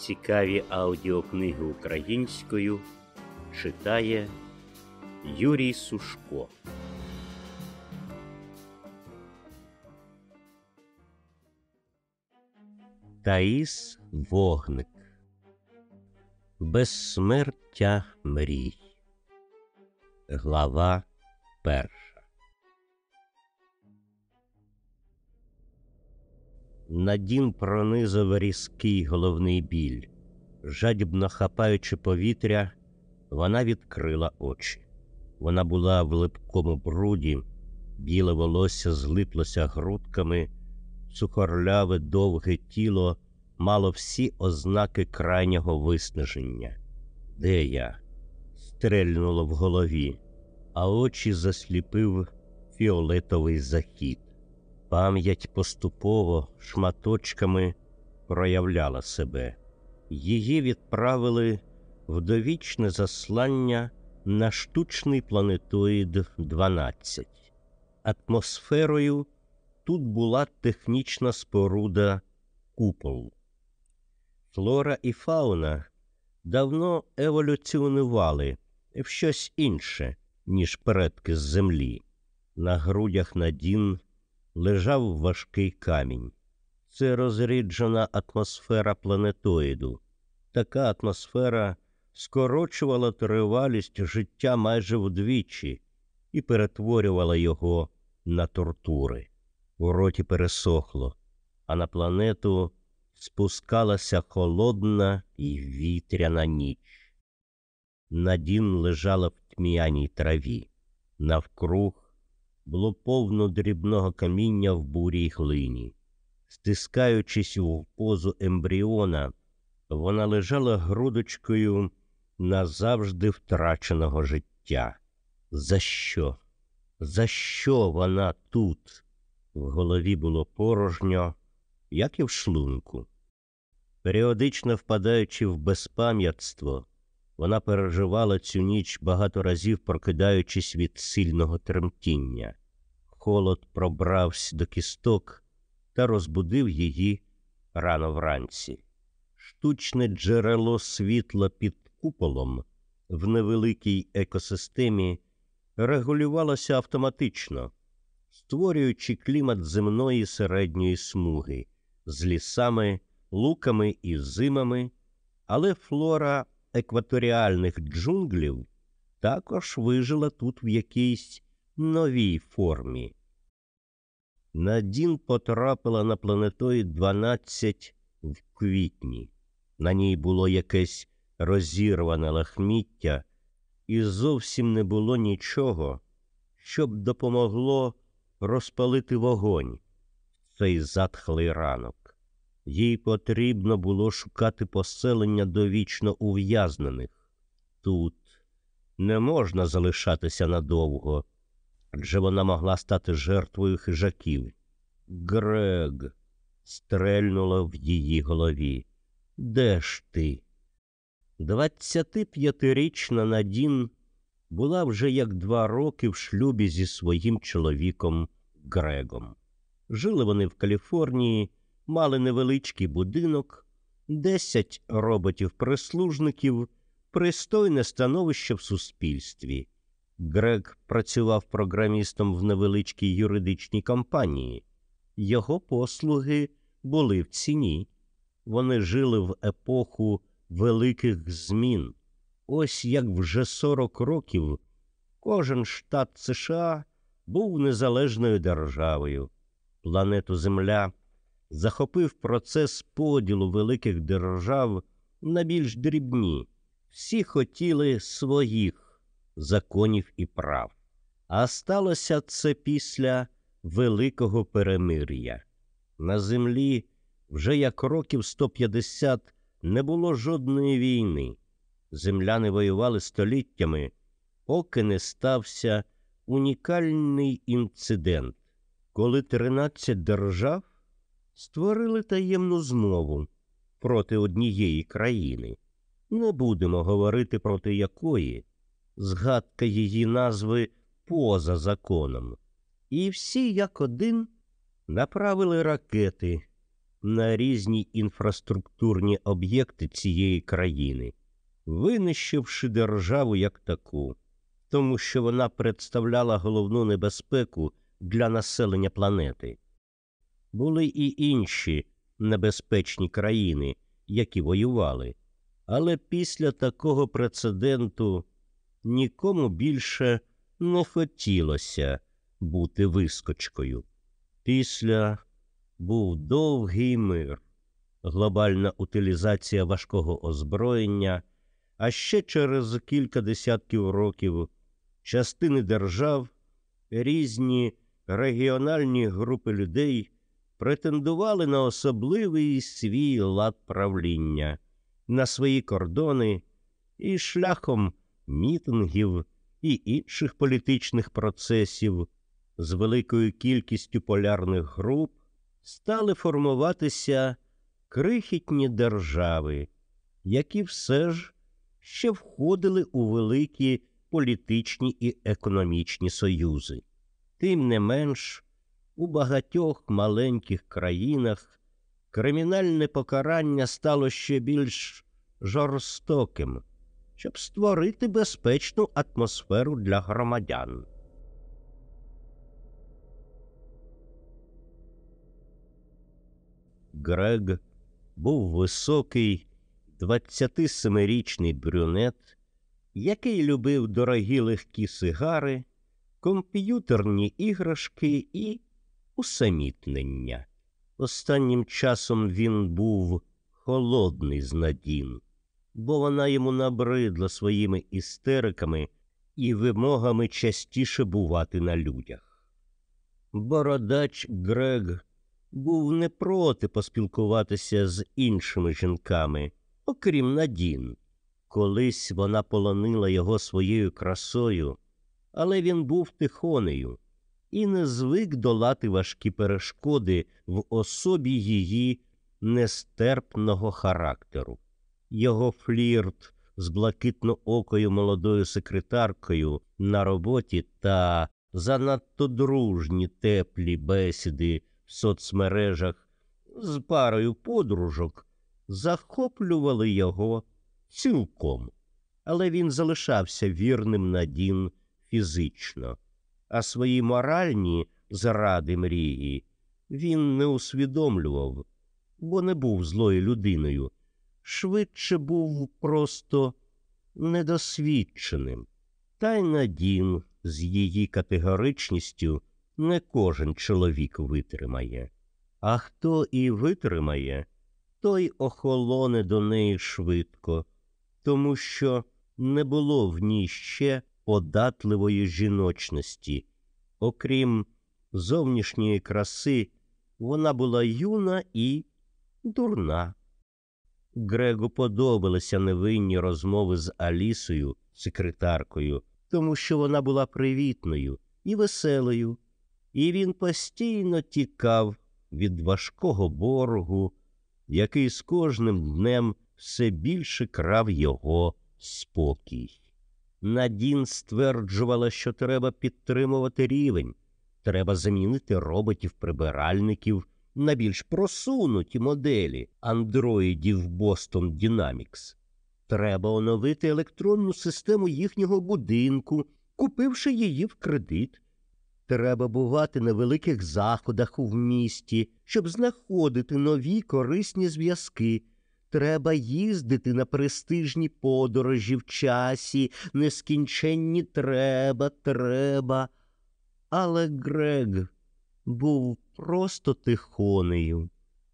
Цікаві аудіокниги українською читає Юрій Сушко. Таїс Вогник Безсмертя мрій. Глава перша. Надін пронизав різкий головний біль. Жадібно хапаючи повітря, вона відкрила очі. Вона була в липкому бруді, біле волосся злиплося грудками, сухорляве довге тіло мало всі ознаки крайнього виснаження. Де я? стрельнуло в голові, а очі засліпив фіолетовий захід. Пам'ять поступово шматочками проявляла себе. Її відправили в довічне заслання на штучний планетоїд 12. Атмосферою тут була технічна споруда купол. Флора і фауна давно еволюціонували в щось інше, ніж предки з землі. На грудях Надін лежав важкий камінь. Це розріджена атмосфера планетоїду. Така атмосфера скорочувала тривалість життя майже вдвічі і перетворювала його на тортури. У роті пересохло, а на планету спускалася холодна і вітряна ніч. Надін лежала в тьмяній траві. Навкруг було повно дрібного каміння в бурій глині. Стискаючись у позу ембріона, вона лежала грудочкою назавжди втраченого життя. За що? За що вона тут? В голові було порожньо, як і в шлунку. Періодично впадаючи в безпам'ятство, вона переживала цю ніч багато разів, прокидаючись від сильного тремтіння. Холод пробрався до кісток та розбудив її рано вранці. Штучне джерело світла під куполом в невеликій екосистемі регулювалося автоматично, створюючи клімат земної середньої смуги з лісами, луками і зимами, але флора екваторіальних джунглів також вижила тут в якійсь новій формі. Надін потрапила на планетоїд 12 в квітні. На ній було якесь розірване лахміття, і зовсім не було нічого, щоб допомогло розпалити вогонь цей затхлий ранок. Їй потрібно було шукати поселення довічно ув'язнених. Тут не можна залишатися надовго, адже вона могла стати жертвою хижаків. Грег стрельнуло в її голові. Де ж ти? Двадцятип'ятирічна Надін була вже як два роки в шлюбі зі своїм чоловіком Грегом. Жили вони в Каліфорнії, мали невеличкий будинок, десять роботів-прислужників, пристойне становище в суспільстві. Грег працював програмістом в невеличкій юридичній компанії. Його послуги були в ціні. Вони жили в епоху великих змін. Ось як вже 40 років кожен штат США був незалежною державою. Планету Земля захопив процес поділу великих держав на більш дрібні. Всі хотіли своїх законів і прав. А сталося це після великого перемир'я. На землі вже як років 150 не було жодної війни. Земляни воювали століттями, поки не стався унікальний інцидент, коли 13 держав створили таємну змову проти однієї країни. Не будемо говорити проти якої, згадка її назви поза законом. І всі як один направили ракети на різні інфраструктурні об'єкти цієї країни, винищивши державу як таку, тому що вона представляла головну небезпеку для населення планети. Були і інші небезпечні країни, які воювали, але після такого прецеденту нікому більше не хотілося бути вискочкою. Після був довгий мир, глобальна утилізація важкого озброєння, а ще через кілька десятків років частини держав, різні регіональні групи людей претендували на особливий свій лад правління, на свої кордони і шляхом мітингів і інших політичних процесів з великою кількістю полярних груп стали формуватися крихітні держави, які все ж ще входили у великі політичні і економічні союзи. Тим не менш, у багатьох маленьких країнах кримінальне покарання стало ще більш жорстоким, щоб створити безпечну атмосферу для громадян. Грег був високий, 27-річний брюнет, який любив дорогі легкі сигари, комп'ютерні іграшки і усамітнення. Останнім часом він був холодний з Надін, бо вона йому набридла своїми істериками і вимогами частіше бувати на людях. Бородач Грег був не проти поспілкуватися з іншими жінками, окрім Надін. Колись вона полонила його своєю красою, але він був тихонею і не звик долати важкі перешкоди в особі її нестерпного характеру. Його флірт з блакитноокою молодою секретаркою на роботі та занадто дружні теплі бесіди в соцмережах з парою подружок захоплювали його цілком, але він залишався вірним Надін фізично, а свої моральні заради мрії він не усвідомлював, бо не був злою людиною, швидше був просто недосвідченим. Та й Надін з її категоричністю не кожен чоловік витримає. А хто і витримає, той охолоне до неї швидко, тому що не було в ній ще податливої жіночності. Окрім зовнішньої краси, вона була юна і дурна. Грегу подобалися невинні розмови з Алісою, секретаркою, тому що вона була привітною і веселою, і він постійно тікав від важкого боргу, який з кожним днем все більше крав його спокій. Надін стверджувала, що треба підтримувати рівень, треба замінити роботів-прибиральників на більш просунуті моделі андроїдів Boston Dynamics. Треба оновити електронну систему їхнього будинку, купивши її в кредит. Треба бувати на великих заходах у місті, щоб знаходити нові корисні зв'язки. Треба їздити на престижні подорожі в часі, нескінченні треба, треба. Але Грег був просто тихонею.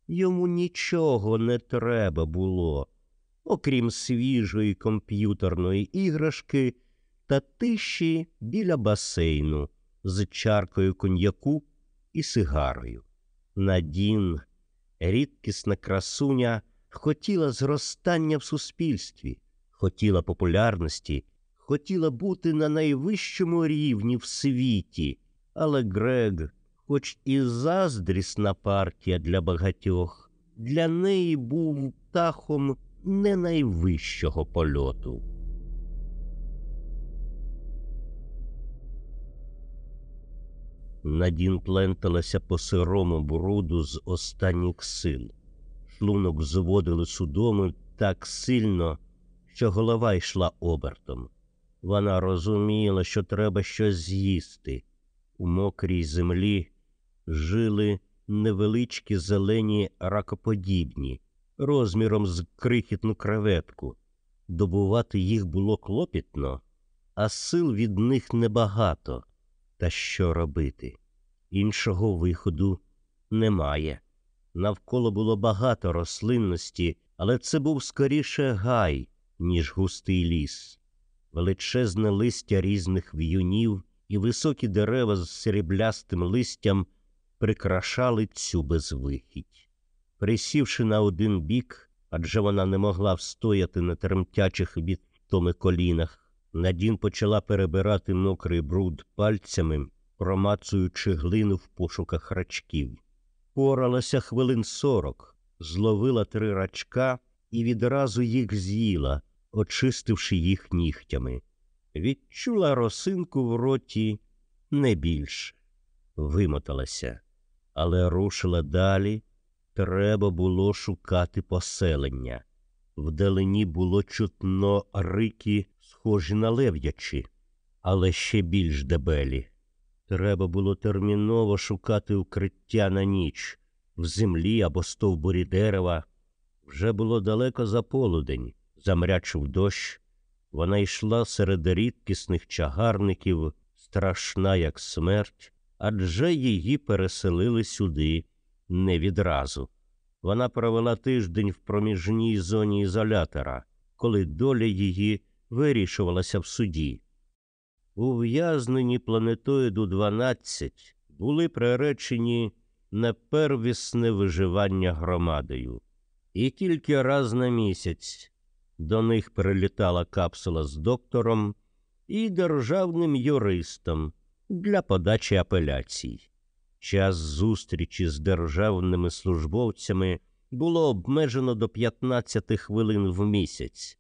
Йому нічого не треба було, окрім свіжої комп'ютерної іграшки та тиші біля басейну з чаркою коньяку і сигарою. Надін, рідкісна красуня, хотіла зростання в суспільстві, хотіла популярності, хотіла бути на найвищому рівні в світі, але Грег, хоч і заздрісна партія для багатьох, для неї був птахом не найвищого польоту. Надін пленталася по сирому бруду з останніх сил. Шлунок зводили судоми так сильно, що голова йшла обертом. Вона розуміла, що треба щось з'їсти. У мокрій землі жили невеличкі зелені ракоподібні, розміром з крихітну креветку. Добувати їх було клопітно, а сил від них небагато. Та що робити? Іншого виходу немає. Навколо було багато рослинності, але це був скоріше гай, ніж густий ліс. Величезне листя різних в'юнів і високі дерева з сріблястим листям прикрашали цю безвихідь. Присівши на один бік, адже вона не могла встояти на тремтячих від втоми колінах, Надін почала перебирати мокрий бруд пальцями, промацуючи глину в пошуках рачків. Поралася хвилин сорок, зловила три рачка і відразу їх з'їла, очистивши їх нігтями. Відчула росинку в роті не більше. Вимоталася, але рушила далі. Треба було шукати поселення. Вдалині було чутно рики, схожі на лев'ячі, але ще більш дебелі. Треба було терміново шукати укриття на ніч в землі або стовбурі дерева. Вже було далеко за полудень, замрячив дощ. Вона йшла серед рідкісних чагарників, страшна, як смерть, адже її переселили сюди не відразу. Вона провела тиждень в проміжній зоні ізолятора, коли доля її вирішувалася в суді. Ув'язнені планетоїду 12 були приречені на первісне виживання громадою, і тільки раз на місяць до них прилітала капсула з доктором і державним юристом для подачі апеляцій. Час зустрічі з державними службовцями було обмежено до 15 хвилин в місяць.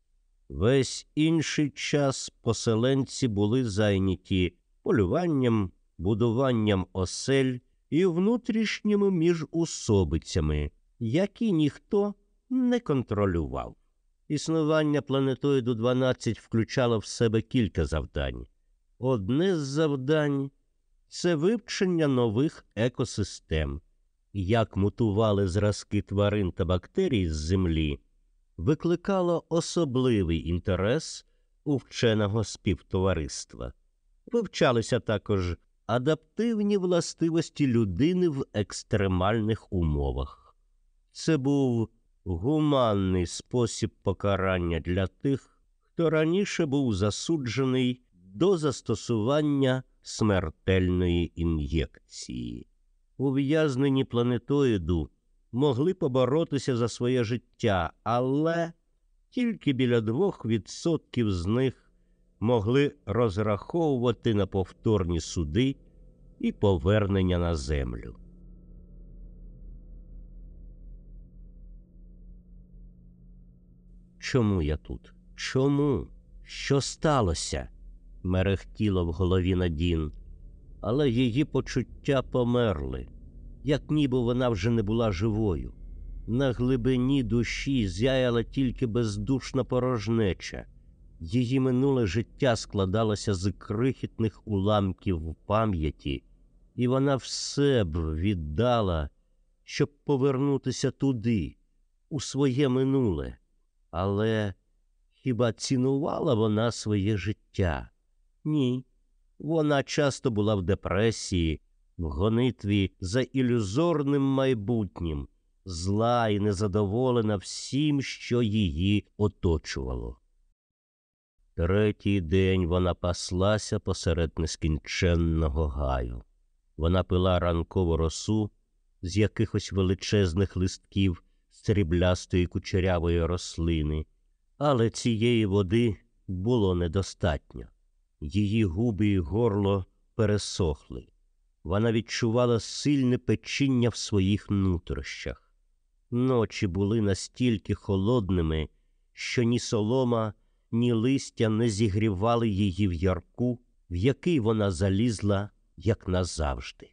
Весь інший час поселенці були зайняті полюванням, будуванням осель і внутрішніми міжусобицями, які ніхто не контролював. Існування планетоїду 12 включало в себе кілька завдань. Одне з завдань це вивчення нових екосистем, як мутували зразки тварин та бактерій з землі, викликало особливий інтерес у вченого співтовариства. Вивчалися також адаптивні властивості людини в екстремальних умовах. Це був гуманний спосіб покарання для тих, хто раніше був засуджений до застосування смертельної ін'єкції. Ув'язнені планетоїду могли поборотися за своє життя, але тільки біля двох відсотків з них могли розраховувати на повторні суди і повернення на землю. Чому я тут? Чому? Що сталося? Мерехтіло в голові Надін, але її почуття померли, як ніби вона вже не була живою. На глибині душі зяяла тільки бездушна порожнеча. Її минуле життя складалося з крихітних уламків в пам'яті, і вона все б віддала, щоб повернутися туди, у своє минуле. Але хіба цінувала вона своє життя? Ні. Вона часто була в депресії, в гонитві за ілюзорним майбутнім, зла і незадоволена всім, що її оточувало. Третій день вона паслася посеред нескінченного гаю. Вона пила ранкову росу з якихось величезних листків сріблястої кучерявої рослини, але цієї води було недостатньо. Її губи і горло пересохли. Вона відчувала сильне печіння в своїх нутрощах. Ночі були настільки холодними, що ні солома, ні листя не зігрівали її в ярку, в який вона залізла, як назавжди.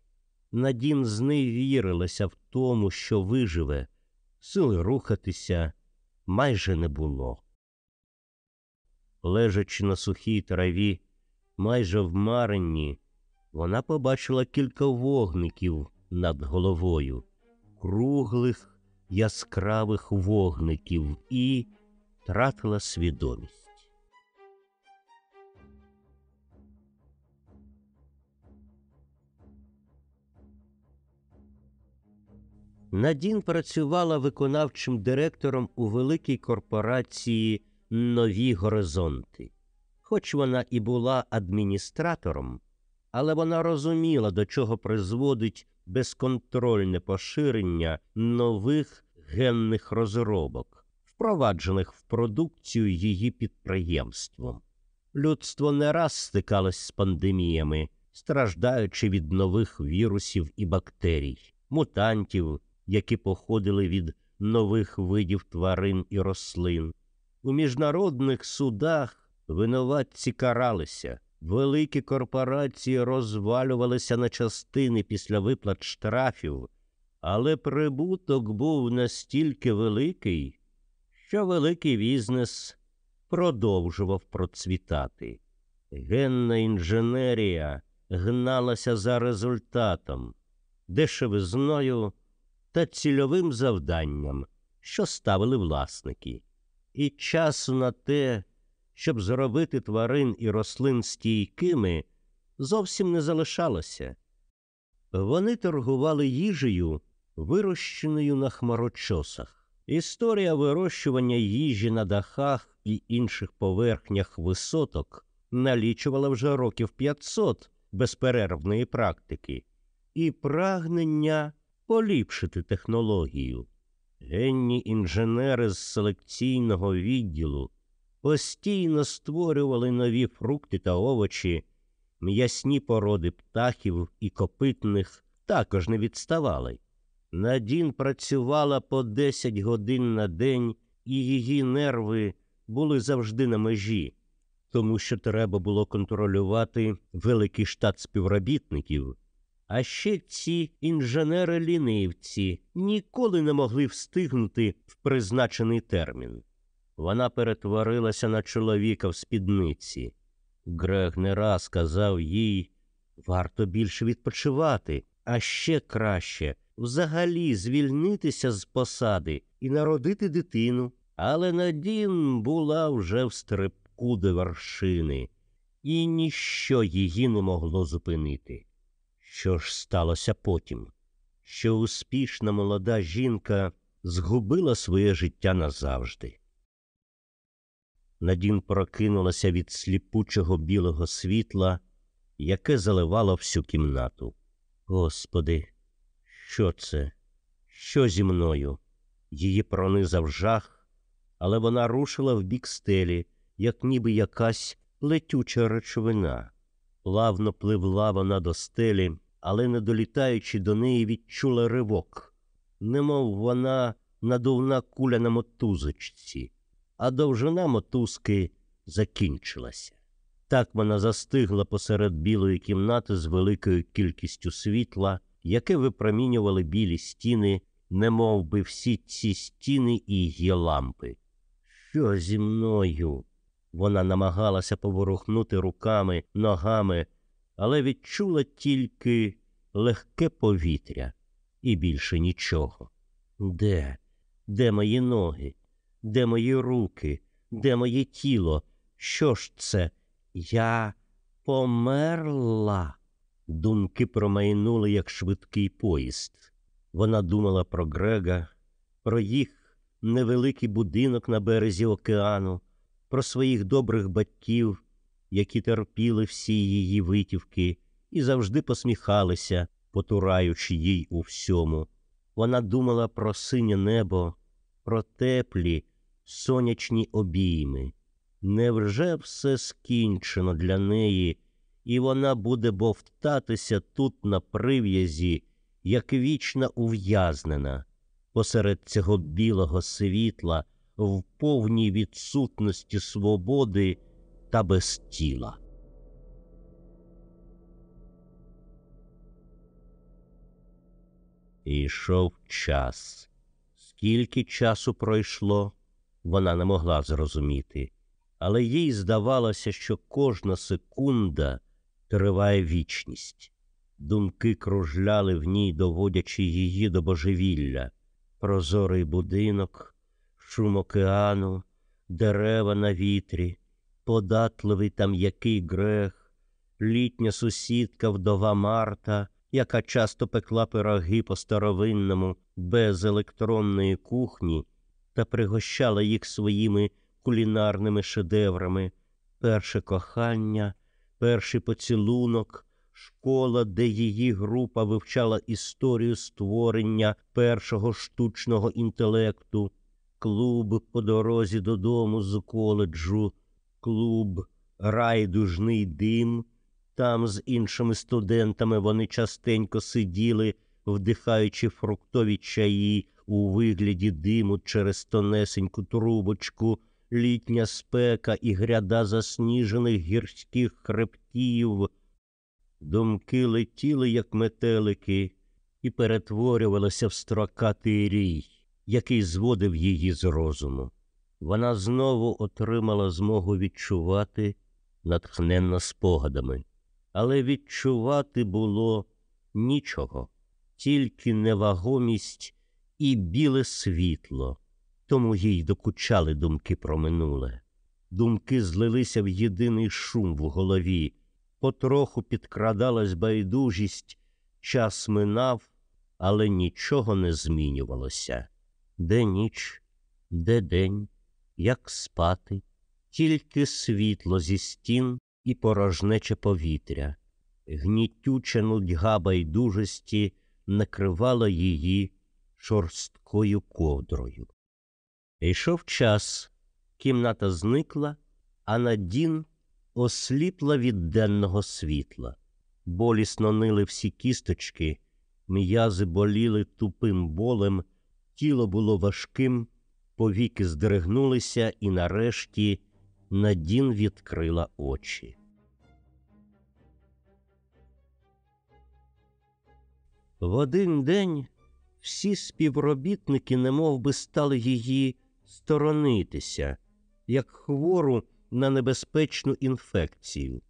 Надін зневірилася в тому, що виживе, сили рухатися майже не було. Лежачи на сухій траві, майже в маренні, вона побачила кілька вогників над головою, круглих яскравих вогників і тратила свідомість. Надін працювала виконавчим директором у великій корпорації Нові Горизонти. Хоч вона і була адміністратором, але вона розуміла, до чого призводить безконтрольне поширення нових генних розробок, впроваджених в продукцію її підприємством. Людство не раз стикалось з пандеміями, страждаючи від нових вірусів і бактерій, мутантів, які походили від нових видів тварин і рослин. У міжнародних судах винуватці каралися, великі корпорації розвалювалися на частини після виплат штрафів, але прибуток був настільки великий, що великий бізнес продовжував процвітати. Генна інженерія гналася за результатом, дешевизною та цільовим завданням, що ставили власники, і часу на те, щоб зробити тварин і рослин стійкими, зовсім не залишалося. Вони торгували їжею, вирощеною на хмарочосах. Історія вирощування їжі на дахах і інших поверхнях висоток налічувала вже років 500 безперервної практики, і прагнення поліпшити технологію. Генні інженери з селекційного відділу постійно створювали нові фрукти та овочі, м'ясні породи птахів і копитних також не відставали. Надін працювала по 10 годин на день, і її нерви були завжди на межі, тому що треба було контролювати великий штат співробітників. А ще ці інженери-лінивці ніколи не могли встигнути в призначений термін. Вона перетворилася на чоловіка в спідниці. Грег не раз казав їй варто більше відпочивати, а ще краще взагалі звільнитися з посади і народити дитину. Але Надін була вже в стрибку до вершини, і ніщо її не могло зупинити. Що ж сталося потім? Що успішна молода жінка згубила своє життя назавжди. Надін прокинулася від сліпучого білого світла, яке заливало всю кімнату. Господи, що це? Що зі мною? Її пронизав жах, але вона рушила в бік стелі, як ніби якась летюча речовина. Плавно пливла вона до стелі, але, не долітаючи до неї, відчула ривок, немов вона надувна куля на мотузочці, а довжина мотузки закінчилася. Так вона застигла посеред білої кімнати з великою кількістю світла, яке випромінювали білі стіни, немов би всі ці стіни і її лампи. Що зі мною? Вона намагалася поворухнути руками, ногами, але відчула тільки легке повітря і більше нічого. Де? Де мої ноги? Де мої руки? Де моє тіло? Що ж це? Я померла. Думки промайнули, як швидкий поїзд. Вона думала про Грега, про їх невеликий будинок на березі океану, про своїх добрих батьків, які терпіли всі її витівки і завжди посміхалися, потураючи їй у всьому. Вона думала про синє небо, про теплі, сонячні обійми. Невже все скінчено для неї, і вона буде бовтатися тут на прив'язі, як вічна ув'язнена, посеред цього білого світла, в повній відсутності свободи та без тіла? І йшов час. Скільки часу пройшло, вона не могла зрозуміти, але їй здавалося, що кожна секунда триває вічність. Думки кружляли в ній, доводячи її до божевілля, прозорий будинок, шум океану, дерева на вітрі, податливий та м'який грех, літня сусідка вдова Марта, яка часто пекла пироги по старовинному, без електронної кухні та пригощала їх своїми кулінарними шедеврами, перше кохання, перший поцілунок, школа, де її група вивчала історію створення першого штучного інтелекту, клуб по дорозі додому з коледжу, клуб Райдужний дим. Там з іншими студентами вони частенько сиділи, вдихаючи фруктові чаї у вигляді диму через тонесеньку трубочку, літня спека і гряда засніжених гірських хребтів. Думки летіли, як метелики, і перетворювалися в строкатий рій, який зводив її з розуму. Вона знову отримала змогу відчувати натхненно спогадами, але відчувати було нічого, тільки невагомість і біле світло, тому їй докучали думки про минуле. Думки злилися в єдиний шум в голові, потроху підкрадалась байдужість, час минав, але нічого не змінювалося. Де ніч, де день, як спати, тільки світло зі стін і порожнече повітря, гнітюча нудьга байдужості накривала її шорсткою ковдрою. Йшов час, кімната зникла, а Надін осліпла від денного світла. Болісно нили всі кісточки, м'язи боліли тупим болем, тіло було важким, повіки здригнулися, і нарешті Надін відкрила очі. В один день всі співробітники немов би стали її сторонитися, як хвору на небезпечну інфекцію.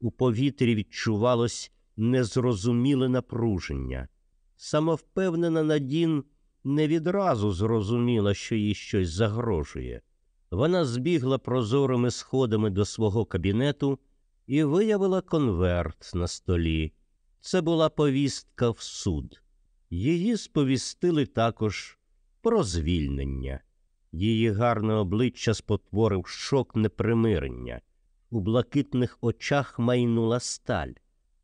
У повітрі відчувалось незрозуміле напруження. Самовпевнена Надін не відразу зрозуміла, що їй щось загрожує. Вона збігла прозорими сходами до свого кабінету і виявила конверт на столі. Це була повістка в суд. Її сповістили також про звільнення. Її гарне обличчя спотворив шок непримирення. У блакитних очах майнула сталь.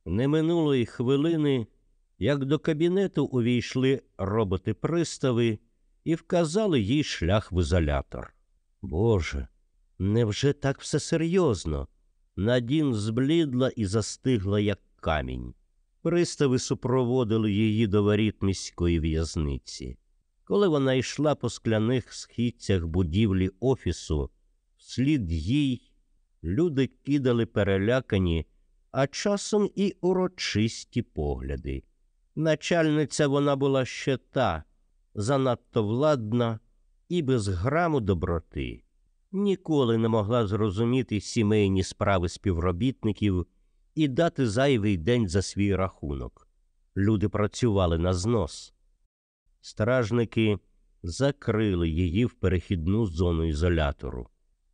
Не минулої хвилини, як до кабінету увійшли роботи пристави і вказали їй шлях в ізолятор. Боже, невже так все серйозно? Надін зблідла і застигла, як камінь. Пристави супроводили її до воріт міської в'язниці. Коли вона йшла по скляних східцях будівлі офісу, вслід їй люди кидали перелякані, а часом і урочисті погляди. Начальниця вона була ще та, занадто владна і без граму доброти. Ніколи не могла зрозуміти сімейні справи співробітників і дати зайвий день за свій рахунок. Люди працювали на знос. Стражники закрили її в перехідну зону ізолятору.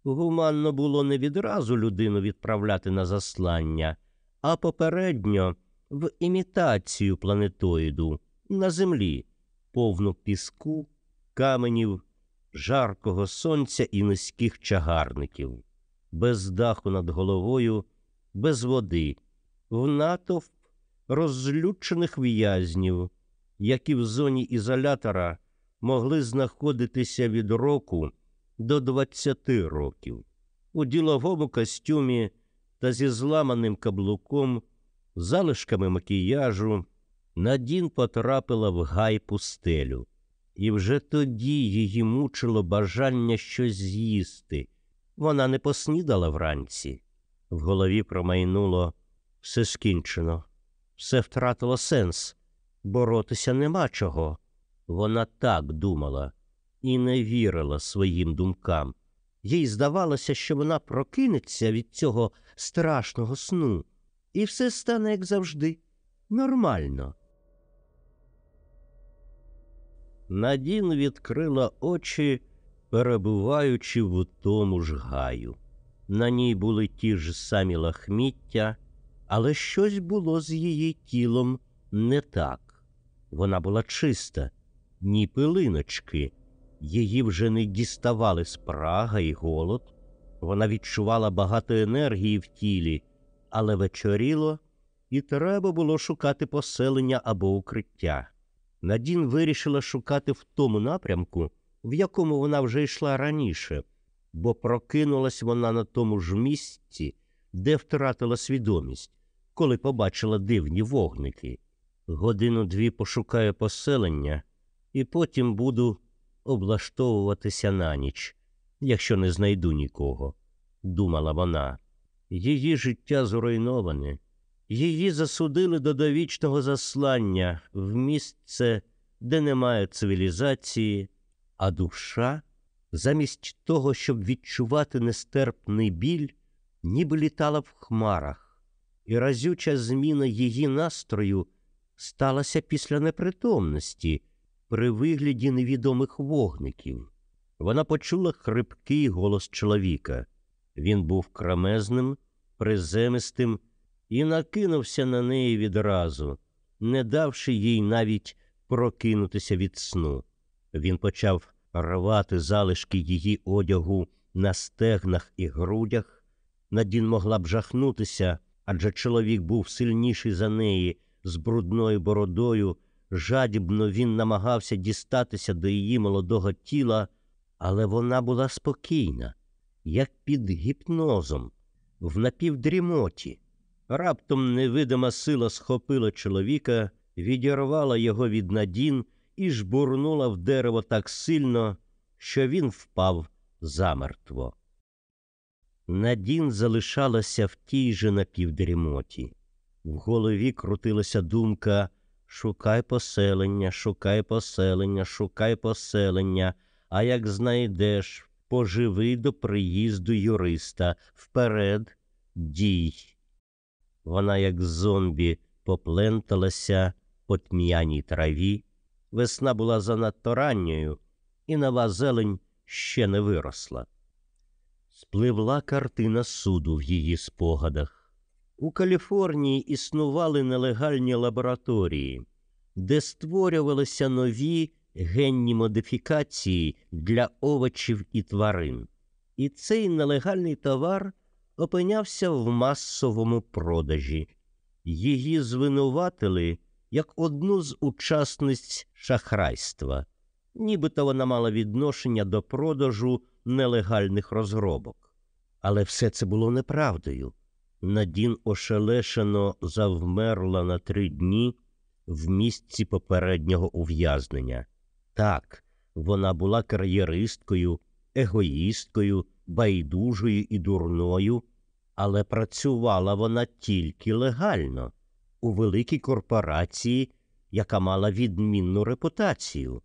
Гуманно було не відразу людину відправляти на заслання, а попередньо в імітацію планетоїду на землі, повну піску, каменів, жаркого сонця і низьких чагарників, без даху над головою, без води, в натовп розлючених в'язнів, які в зоні ізолятора могли знаходитися від року до 20 років, у діловому костюмі та зі зламаним каблуком, залишками макіяжу, Надін потрапила в гай пустелю, і вже тоді її мучило бажання щось з'їсти. Вона не поснідала вранці. В голові промайнуло все скінчено, все втратило сенс. боротися нема чого. Вона так думала і не вірила своїм думкам. Їй здавалося, що вона прокинеться від цього страшного сну, і все стане, як завжди, нормально. Надін відкрила очі, перебуваючи в тому ж гаю. На ній були ті ж самі лахміття, але щось було з її тілом не так. Вона була чиста, ні пилиночки. Її вже не діставали спрага і голод. Вона відчувала багато енергії в тілі, але вечоріло, і треба було шукати поселення або укриття. Надін вирішила шукати в тому напрямку, в якому вона вже йшла раніше, бо прокинулась вона на тому ж місці, де втратила свідомість, коли побачила дивні вогники. Годину дві пошукаю поселення, і потім буду облаштовуватися на ніч, якщо не знайду нікого, думала вона. Її життя зруйноване. Її засудили до довічного заслання в місце, де немає цивілізації, а душа, замість того, щоб відчувати нестерпний біль, ніби літала в хмарах, і разюча зміна її настрою сталася після непритомності при вигляді невідомих вогників. Вона почула хрипкий голос чоловіка. Він був кремезним, приземистим і накинувся на неї відразу, не давши їй навіть прокинутися від сну. Він почав рвати залишки її одягу на стегнах і грудях. Надін могла б жахнутися, адже чоловік був сильніший за неї, з брудною бородою. Жадібно він намагався дістатися до її молодого тіла, але вона була спокійна, як під гіпнозом, в напівдрімоті. Раптом невидима сила схопила чоловіка, відірвала його від надін і жбурнула в дерево так сильно, що він впав замертво. Надін залишалася в тій же напівдрімоті. В голові крутилася думка Шукай поселення, шукай поселення, шукай поселення, а як знайдеш, поживи до приїзду юриста вперед дій. Вона, як зомбі, попленталася по тм'яній траві. Весна була занадто ранньою, і нова зелень ще не виросла. Спливла картина суду в її спогадах. У Каліфорнії існували нелегальні лабораторії, де створювалися нові генні модифікації для овочів і тварин. І цей нелегальний товар опинявся в масовому продажі. Її звинуватили як одну з учасниць шахрайства, нібито вона мала відношення до продажу нелегальних розробок. Але все це було неправдою. Надін ошелешено завмерла на три дні в місці попереднього ув'язнення. Так, вона була кар'єристкою, егоїсткою, байдужою і дурною, але працювала вона тільки легально у великій корпорації, яка мала відмінну репутацію.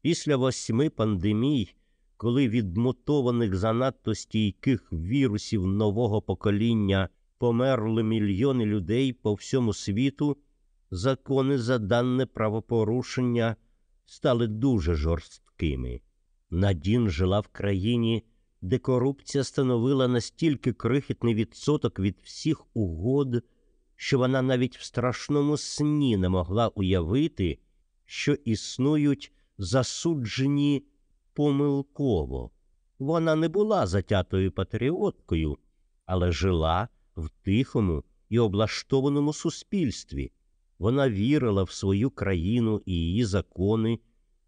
Після восьми пандемій, коли від мутованих занадто стійких вірусів нового покоління померли мільйони людей по всьому світу, закони за дане правопорушення стали дуже жорсткими. Надін жила в країні, де корупція становила настільки крихітний відсоток від всіх угод, що вона навіть в страшному сні не могла уявити, що існують засуджені помилково. Вона не була затятою патріоткою, але жила в тихому і облаштованому суспільстві. Вона вірила в свою країну і її закони,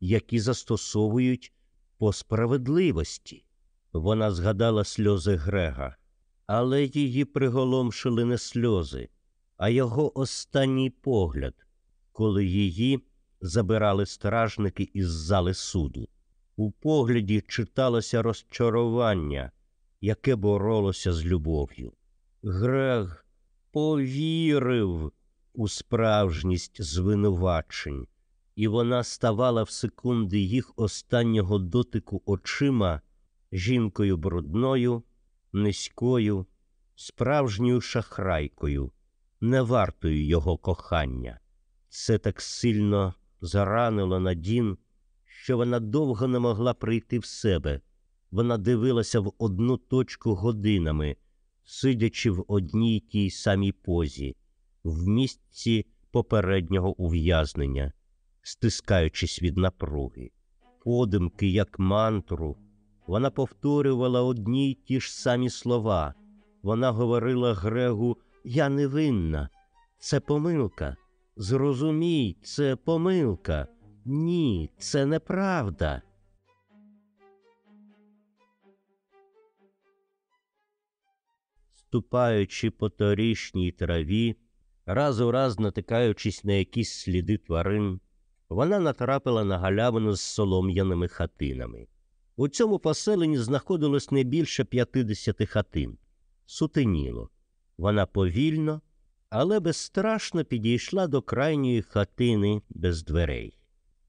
які застосовують по справедливості. Вона згадала сльози Грега, але її приголомшили не сльози, а його останній погляд, коли її забирали стражники із зали суду. У погляді читалося розчарування, яке боролося з любов'ю. Грег повірив у справжність звинувачень, і вона ставала в секунди їх останнього дотику очима жінкою брудною, низькою, справжньою шахрайкою, не вартою його кохання. Це так сильно заранило Надін, що вона довго не могла прийти в себе. Вона дивилася в одну точку годинами, сидячи в одній тій самій позі, в місці попереднього ув'язнення, стискаючись від напруги. Подимки, як мантру, вона повторювала одні й ті ж самі слова. Вона говорила Грегу Я невинна, це помилка. Зрозумій, це помилка. Ні, це неправда. Ступаючи по торішній траві, раз у раз натикаючись на якісь сліди тварин, вона натрапила на галявину з солом'яними хатинами. У цьому поселенні знаходилось не більше 50 хатин. Сутеніло. Вона повільно, але безстрашно підійшла до крайньої хатини без дверей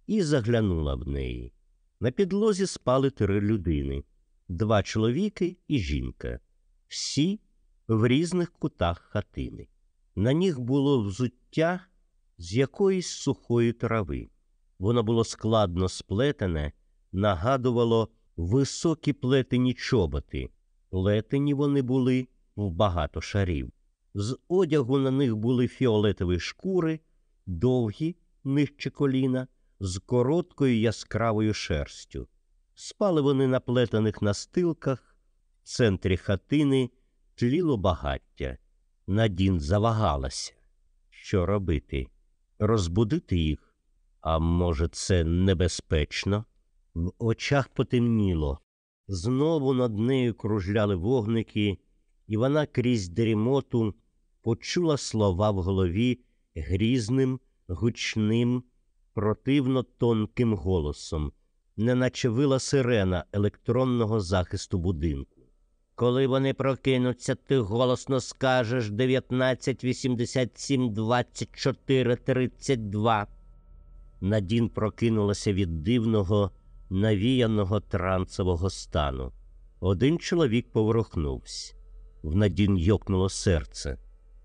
і заглянула в неї. На підлозі спали три людини два чоловіки і жінка, всі в різних кутах хатини. На них було взуття з якоїсь сухої трави. Воно було складно сплетене, нагадувало високі плетені чоботи. Плетені вони були в багато шарів. З одягу на них були фіолетові шкури, довгі, нижче коліна, з короткою яскравою шерстю. Спали вони на плетених настилках, в центрі хатини тліло багаття. Надін завагалася. Що робити? Розбудити їх? А може, це небезпечно? В очах потемніло. Знову над нею кружляли вогники, і вона крізь дрімоту почула слова в голові грізним, гучним, противно тонким голосом, неначе вила сирена електронного захисту будинку. Коли вони прокинуться, ти голосно скажеш 19, 87, 24, 32. Надін прокинулася від дивного, навіяного трансового стану. Один чоловік поворухнувся. В Надін йокнуло серце.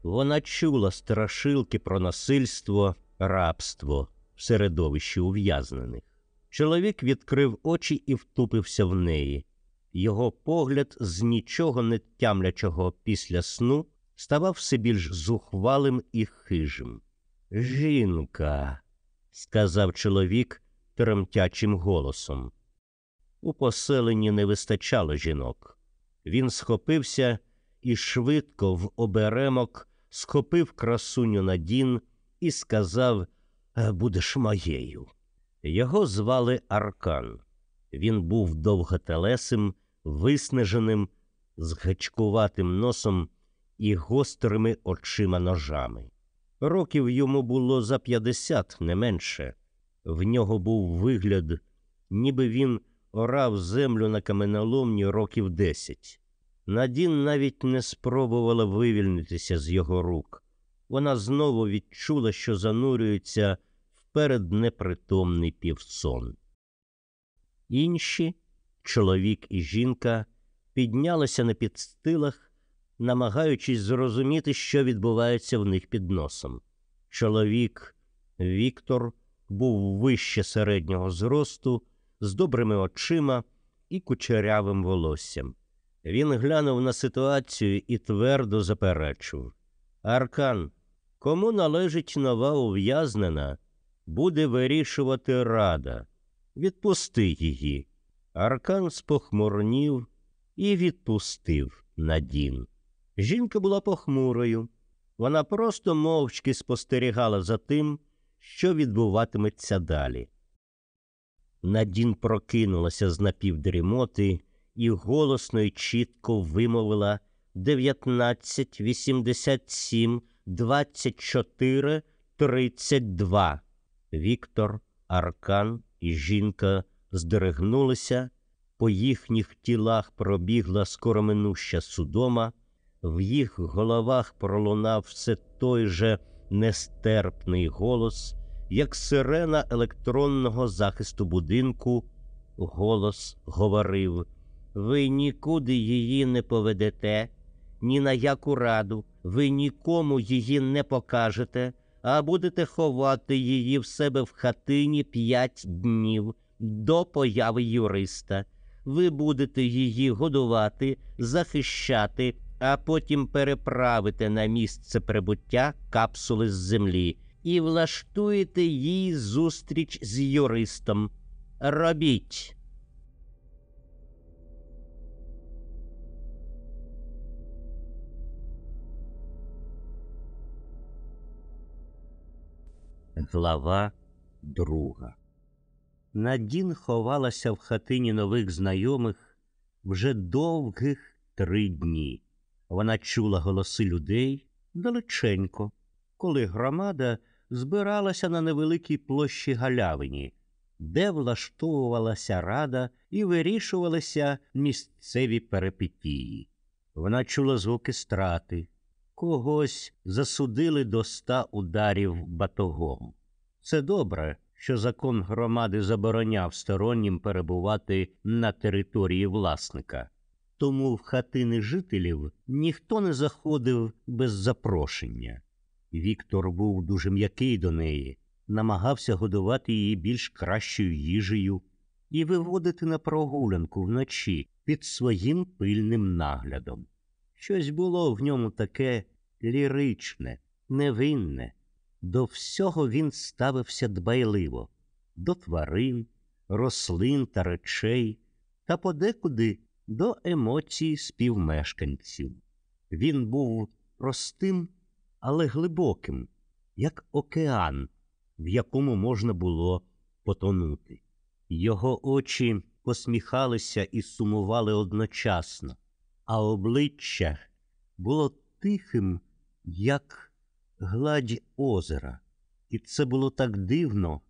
Вона чула страшилки про насильство, рабство в середовищі ув'язнених. Чоловік відкрив очі і втупився в неї. Його погляд з нічого не тямлячого після сну ставав все більш зухвалим і хижим. Жінка, сказав чоловік тремтячим голосом. У поселенні не вистачало жінок. Він схопився і швидко в оберемок схопив красуню Надін і сказав Будеш моєю. Його звали Аркан. Він був довготелесим, виснаженим, з гачкуватим носом і гострими очима ножами. Років йому було за п'ятдесят, не менше. В нього був вигляд, ніби він орав землю на каменоломні років десять. Надін навіть не спробувала вивільнитися з його рук. Вона знову відчула, що занурюється вперед непритомний півсон. Інші, чоловік і жінка, піднялися на підстилах, намагаючись зрозуміти, що відбувається в них під носом. Чоловік Віктор був вище середнього зросту, з добрими очима і кучерявим волоссям. Він глянув на ситуацію і твердо заперечив Аркан, кому належить нова ув'язнена, буде вирішувати рада. Відпусти її. Аркан спохмурнів і відпустив Надін. Жінка була похмурою. Вона просто мовчки спостерігала за тим, що відбуватиметься далі. Надін прокинулася з напівдрімоти і голосно й чітко вимовила 19, 87, 24, 32. Віктор, Аркан і жінка здригнулися, по їхніх тілах пробігла скороминуща судома, в їх головах пролунав все той же нестерпний голос, як сирена електронного захисту будинку. Голос говорив Ви нікуди її не поведете, ні на яку раду, ви нікому її не покажете, а будете ховати її в себе в хатині п'ять днів до появи юриста. Ви будете її годувати, захищати, а потім переправите на місце прибуття капсули з землі і влаштуєте їй зустріч з юристом. Робіть. Глава друга. Надін ховалася в хатині нових знайомих вже довгих три дні. Вона чула голоси людей далеченько, коли громада збиралася на невеликій площі галявині, де влаштовувалася рада і вирішувалися місцеві перипетії. Вона чула звуки страти, когось засудили до ста ударів батогом. Це добре, що закон громади забороняв стороннім перебувати на території власника. Тому в хатини жителів ніхто не заходив без запрошення. Віктор був дуже м'який до неї, намагався годувати її більш кращою їжею і виводити на прогулянку вночі під своїм пильним наглядом. Щось було в ньому таке ліричне, невинне. До всього він ставився дбайливо до тварин, рослин та речей, та подекуди до емоцій співмешканців. Він був простим, але глибоким, як океан, в якому можна було потонути. Його очі посміхалися і сумували одночасно, а обличчя було тихим, як гладь озера, і це було так дивно.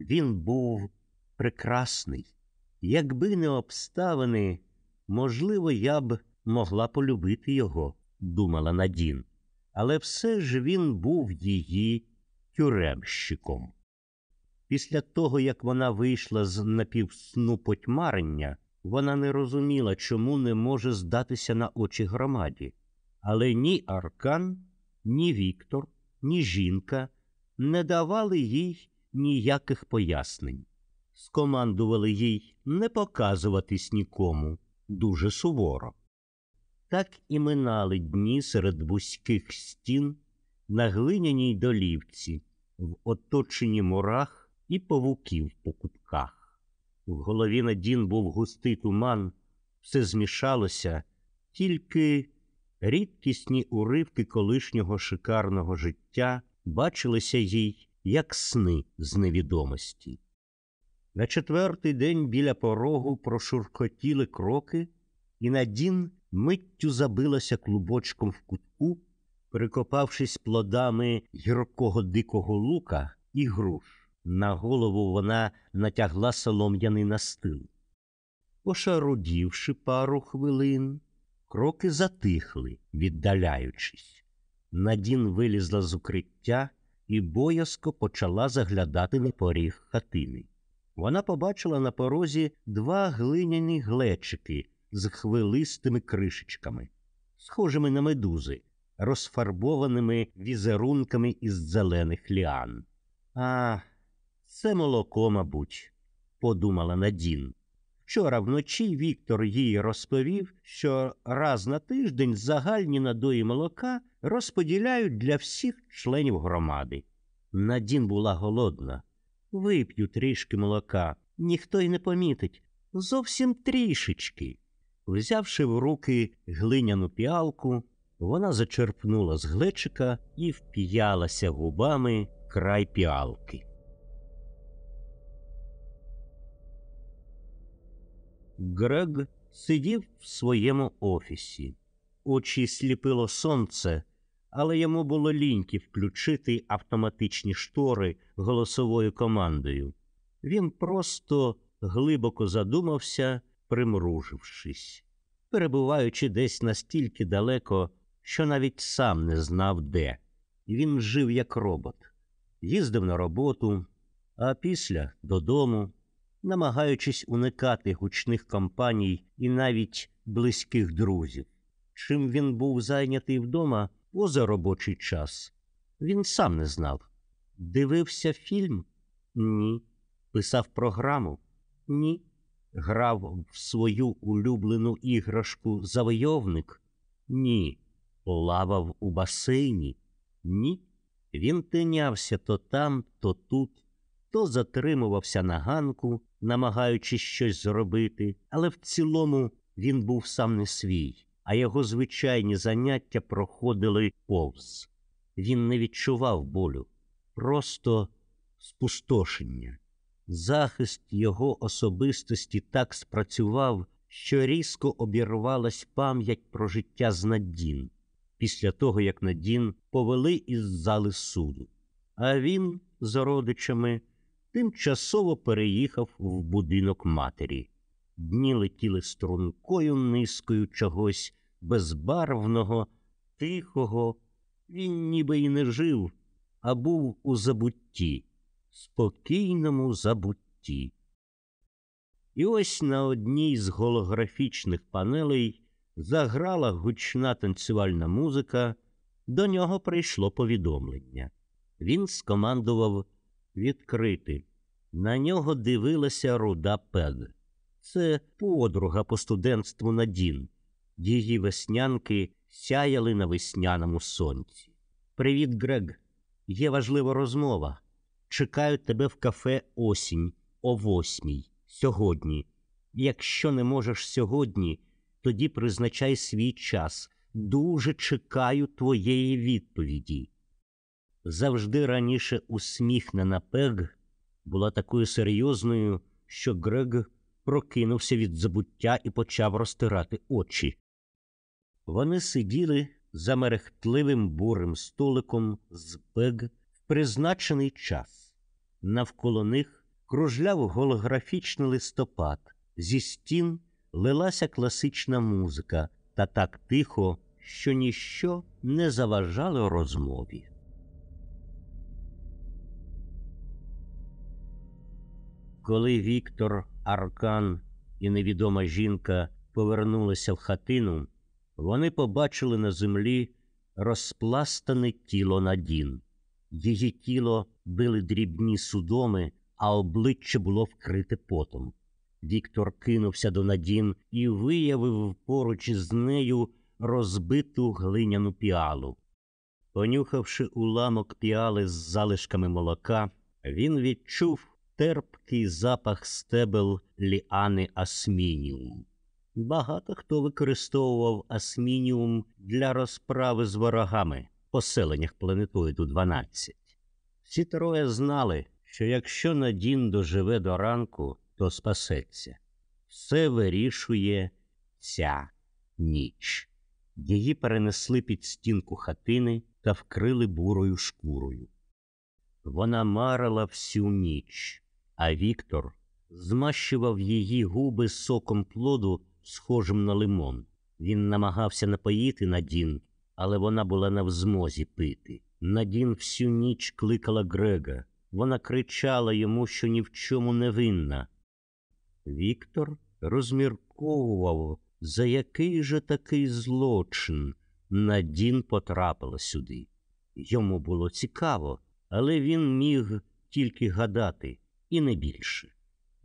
Він був прекрасний. Якби не обставини, можливо, я б могла полюбити його, думала Надін. Але все ж він був її тюремщиком. Після того, як вона вийшла з напівсну потьмарення, вона не розуміла, чому не може здатися на очі громаді. Але ні Аркан, ні Віктор, ні жінка не давали їй ніяких пояснень. Скомандували їй не показуватись нікому дуже суворо. Так і минали дні серед вузьких стін на глиняній долівці, в оточенні мурах і павуків по кутках. В голові Надін був густий туман, все змішалося, тільки рідкісні уривки колишнього шикарного життя бачилися їй, як сни з невідомості. На четвертий день біля порогу прошуркотіли кроки, і Надін миттю забилася клубочком в кутку, прикопавшись плодами гіркого дикого лука і груш. На голову вона натягла солом'яний настил. Пошарудівши пару хвилин, кроки затихли, віддаляючись. Надін вилізла з укриття і боязко почала заглядати на поріг хатини. Вона побачила на порозі два глиняні глечики з хвилистими кришечками, схожими на медузи, розфарбованими візерунками із зелених ліан. А, це молоко, мабуть, подумала Надін. Вчора вночі Віктор їй розповів, що раз на тиждень загальні надої молока розподіляють для всіх членів громади. Надін була голодна. Вип'ю трішки молока, ніхто й не помітить. Зовсім трішечки. Взявши в руки глиняну піалку, вона зачерпнула з глечика і вп'ялася губами край піалки. Грег сидів в своєму офісі. Очі сліпило сонце, але йому було ліньки включити автоматичні штори голосовою командою. Він просто глибоко задумався, примружившись, перебуваючи десь настільки далеко, що навіть сам не знав де. він жив як робот, їздив на роботу, а після додому, намагаючись уникати гучних компаній і навіть близьких друзів. Чим він був зайнятий вдома поза робочий час, він сам не знав. Дивився фільм? Ні. Писав програму? Ні. Грав в свою улюблену іграшку завойовник? Ні. Плавав у басейні? Ні. Він тинявся то там, то тут, то затримувався на ганку, намагаючись щось зробити, але в цілому він був сам не свій, а його звичайні заняття проходили повз. Він не відчував болю, просто спустошення. Захист його особистості так спрацював, що різко обірвалась пам'ять про життя з Надін після того, як Надін повели із зали суду. А він з родичами тимчасово переїхав в будинок матері. Дні летіли стрункою низкою чогось безбарвного, тихого. Він ніби й не жив, а був у забутті, спокійному забутті. І ось на одній з голографічних панелей заграла гучна танцювальна музика, до нього прийшло повідомлення. Він скомандував відкрити. На нього дивилася руда Пег. Це подруга по студентству Надін. Її веснянки сяяли на весняному сонці. Привіт, Грег. Є важлива розмова. Чекаю тебе в кафе осінь о восьмій сьогодні. Якщо не можеш сьогодні, тоді призначай свій час. Дуже чекаю твоєї відповіді. Завжди раніше усміхнена Пег була такою серйозною, що Грег прокинувся від забуття і почав розтирати очі. Вони сиділи за мерехтливим бурим столиком з Пег в призначений час. Навколо них кружляв голографічний листопад, зі стін лилася класична музика та так тихо, що ніщо не заважало розмові. Коли Віктор, Аркан і невідома жінка повернулися в хатину, вони побачили на землі розпластане тіло Надін. Її тіло били дрібні судоми, а обличчя було вкрите потом. Віктор кинувся до Надін і виявив поруч із нею розбиту глиняну піалу. Понюхавши уламок піали з залишками молока, він відчув терпкий запах стебел ліани асмініум. Багато хто використовував асмініум для розправи з ворогами в поселеннях планетоїду 12. Всі троє знали, що якщо Надін доживе до ранку, то спасеться. Все вирішує ця ніч. Її перенесли під стінку хатини та вкрили бурою шкурою. Вона марила всю ніч, а Віктор змащував її губи соком плоду, схожим на лимон. Він намагався напоїти Надін, але вона була на взмозі пити. Надін всю ніч кликала Грега. Вона кричала йому, що ні в чому не винна. Віктор розмірковував, за який же такий злочин Надін потрапила сюди. Йому було цікаво, але він міг тільки гадати, і не більше.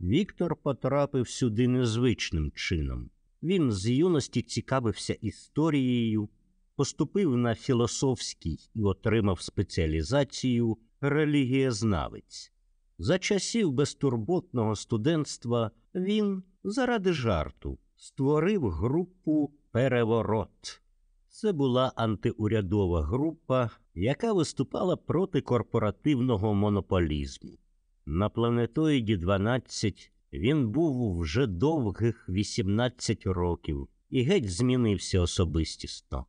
Віктор потрапив сюди незвичним чином. Він з юності цікавився історією, поступив на філософський і отримав спеціалізацію релігієзнавець. За часів безтурботного студентства він заради жарту створив групу Переворот. Це була антиурядова група, яка виступала проти корпоративного монополізму. На планетоїді 12 він був вже довгих 18 років і геть змінився особистісно.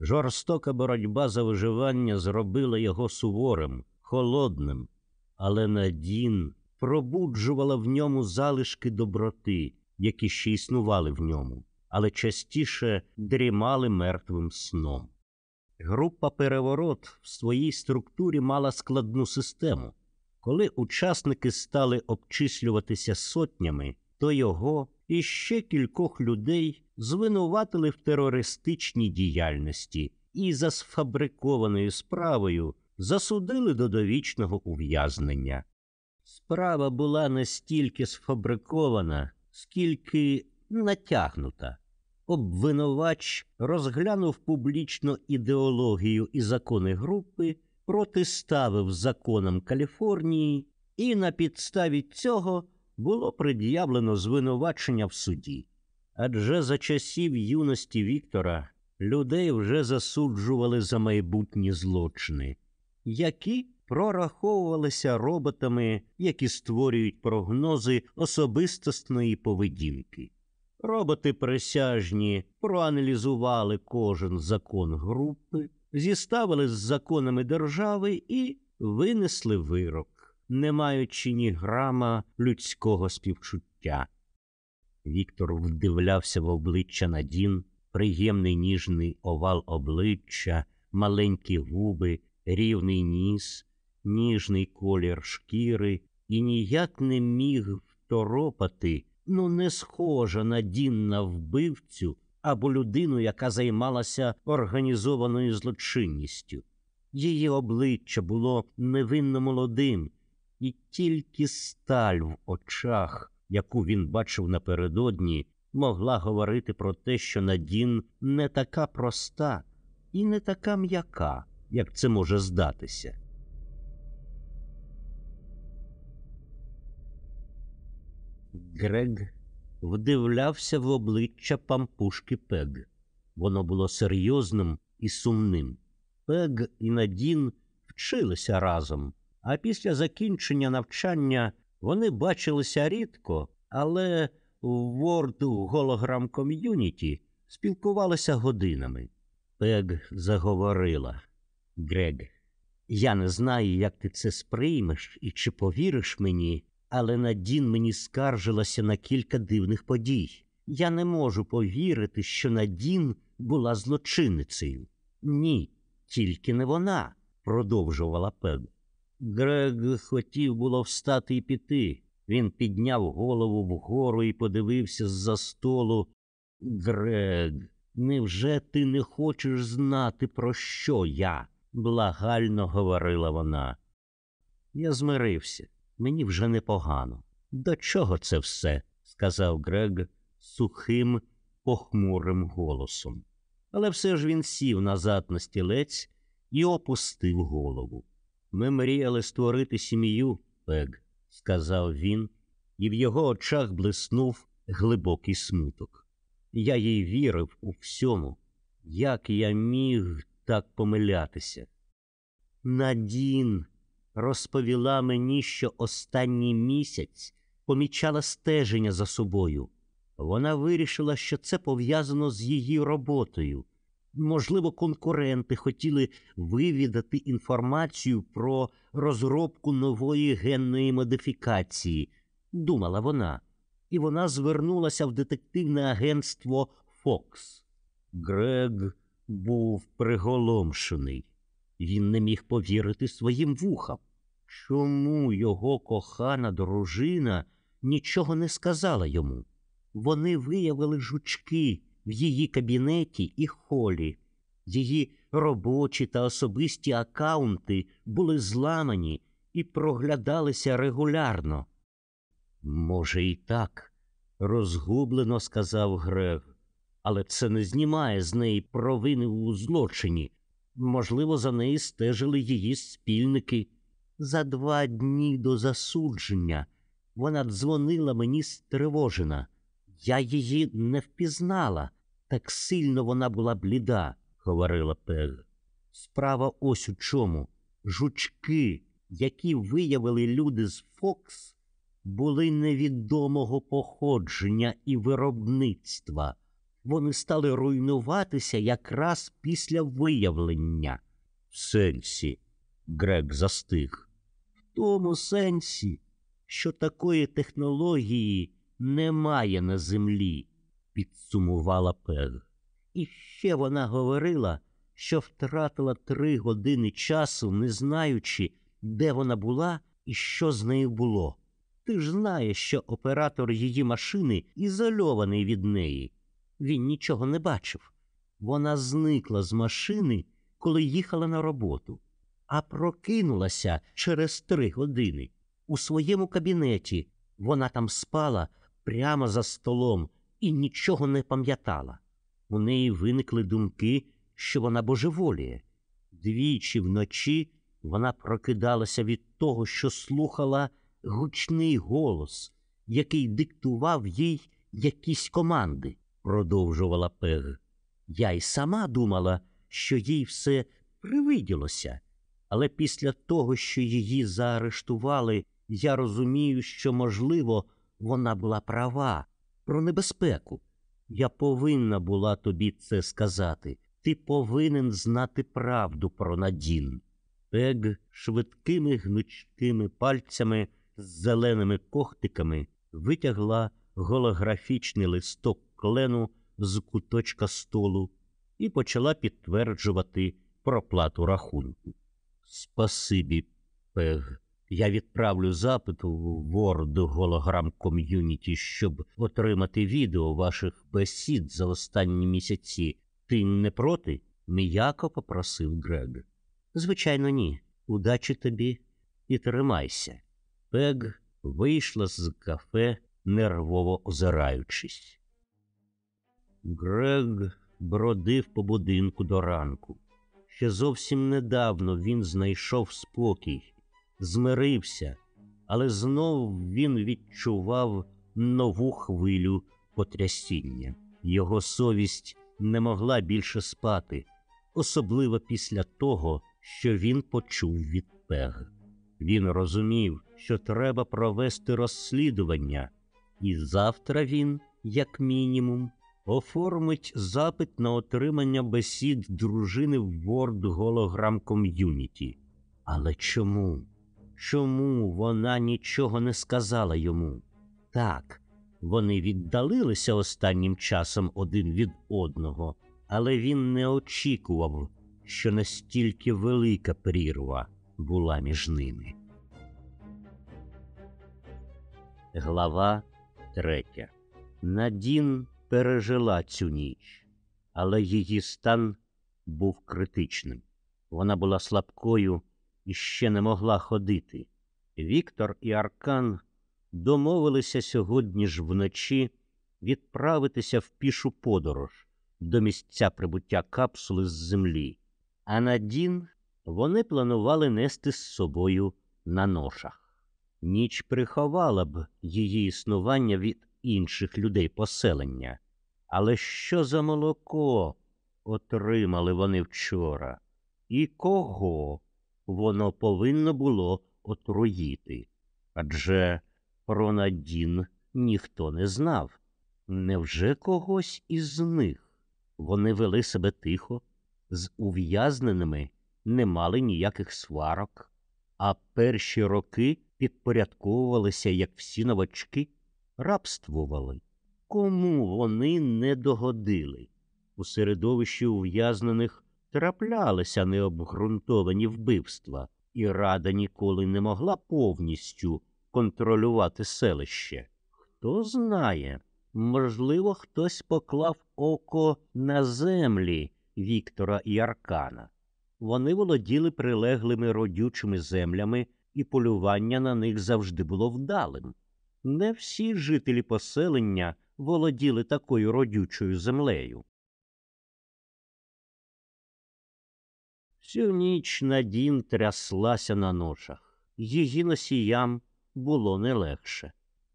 Жорстока боротьба за виживання зробила його суворим, холодним, але Надін пробуджувала в ньому залишки доброти, які ще існували в ньому, але частіше дрімали мертвим сном. Група переворот в своїй структурі мала складну систему. Коли учасники стали обчислюватися сотнями, то його і ще кількох людей звинуватили в терористичній діяльності і за сфабрикованою справою засудили до довічного ув'язнення. Справа була не стільки сфабрикована, скільки натягнута. Обвинувач розглянув публічно ідеологію і закони групи, протиставив законам Каліфорнії, і на підставі цього було пред'явлено звинувачення в суді. Адже за часів юності Віктора людей вже засуджували за майбутні злочини, які прораховувалися роботами, які створюють прогнози особистосної поведінки. Роботи присяжні проаналізували кожен закон групи, зіставили з законами держави і винесли вирок, не маючи ні грама людського співчуття. Віктор вдивлявся в обличчя Надін, приємний ніжний овал обличчя, маленькі губи, рівний ніс, ніжний колір шкіри і ніяк не міг второпати ну не схожа на Дін на вбивцю або людину, яка займалася організованою злочинністю. Її обличчя було невинно молодим, і тільки сталь в очах, яку він бачив напередодні, могла говорити про те, що Надін не така проста і не така м'яка, як це може здатися. Грег вдивлявся в обличчя пампушки Пег. Воно було серйозним і сумним. Пег і Надін вчилися разом, а після закінчення навчання вони бачилися рідко, але в Word Hologram Community спілкувалися годинами. Пег заговорила. Грег, я не знаю, як ти це сприймеш і чи повіриш мені, але Надін мені скаржилася на кілька дивних подій. Я не можу повірити, що Надін була злочинницею. Ні, тільки не вона, продовжувала Пег. Грег хотів було встати і піти. Він підняв голову вгору і подивився з-за столу. Грег, невже ти не хочеш знати, про що я? благально говорила вона. Я змирився мені вже непогано. До чого це все? сказав Грег сухим, похмурим голосом. Але все ж він сів назад на стілець і опустив голову. Ми мріяли створити сім'ю, Пег, сказав він, і в його очах блиснув глибокий смуток. Я їй вірив у всьому, як я міг так помилятися. Надін, розповіла мені, що останній місяць помічала стеження за собою. Вона вирішила, що це пов'язано з її роботою. Можливо, конкуренти хотіли вивідати інформацію про розробку нової генної модифікації, думала вона, і вона звернулася в детективне агентство Фокс. Грег був приголомшений. Він не міг повірити своїм вухам. Чому його кохана дружина нічого не сказала йому? Вони виявили жучки в її кабінеті і холі. Її робочі та особисті акаунти були зламані і проглядалися регулярно. Може, і так, розгублено сказав Грег, але це не знімає з неї провини у злочині. Можливо, за неї стежили її спільники. За два дні до засудження вона дзвонила мені стривожена. Я її не впізнала. Так сильно вона була бліда, говорила Пег. Справа ось у чому. Жучки, які виявили люди з Фокс, були невідомого походження і виробництва. Вони стали руйнуватися якраз після виявлення. В сенсі, Грег застиг В тому сенсі, що такої технології немає на землі, підсумувала Пег. І ще вона говорила, що втратила три години часу, не знаючи, де вона була і що з нею було. Ти ж знаєш, що оператор її машини ізольований від неї. Він нічого не бачив. Вона зникла з машини, коли їхала на роботу, а прокинулася через три години. У своєму кабінеті вона там спала прямо за столом і нічого не пам'ятала. У неї виникли думки, що вона божеволіє. Двічі вночі вона прокидалася від того, що слухала гучний голос, який диктував їй якісь команди, продовжувала Пег. Я й сама думала, що їй все привиділося, але після того, що її заарештували, я розумію, що, можливо, вона була права про небезпеку. Я повинна була тобі це сказати. Ти повинен знати правду про Надін. Пег швидкими гнучкими пальцями з зеленими когтиками витягла голографічний листок клену з куточка столу і почала підтверджувати проплату рахунку. Спасибі, Пег. Я відправлю запит у Word Hologram Community, щоб отримати відео ваших бесід за останні місяці. Ти не проти? м'яко попросив Грег. Звичайно, ні. Удачі тобі і тримайся. Пег вийшла з кафе, нервово озираючись. Грег бродив по будинку до ранку. Ще зовсім недавно він знайшов спокій, змирився, але знов він відчував нову хвилю потрясіння. Його совість не могла більше спати, особливо після того, що він почув від Пег. Він розумів, що треба провести розслідування, і завтра він, як мінімум, оформить запит на отримання бесід дружини в Word Hologram Community. Але чому? Чому вона нічого не сказала йому? Так, вони віддалилися останнім часом один від одного, але він не очікував, що настільки велика прірва була між ними. Глава третя. Надін пережила цю ніч, але її стан був критичним. Вона була слабкою і ще не могла ходити. Віктор і Аркан домовилися сьогодні ж вночі відправитися в пішу подорож до місця прибуття капсули з землі, а Надін вони планували нести з собою на ношах. Ніч приховала б її існування від інших людей поселення. Але що за молоко отримали вони вчора? І кого воно повинно було отруїти? Адже про Надін ніхто не знав. Невже когось із них? Вони вели себе тихо, з ув'язненими не мали ніяких сварок, а перші роки підпорядковувалися, як всі новачки, рабствували. Кому вони не догодили? У середовищі ув'язнених траплялися необґрунтовані вбивства, і рада ніколи не могла повністю контролювати селище. Хто знає, можливо, хтось поклав око на землі Віктора і Аркана. Вони володіли прилеглими родючими землями, і полювання на них завжди було вдалим. Не всі жителі поселення володіли такою родючою землею. Всю ніч Надін тряслася на ношах. Її носіям було не легше.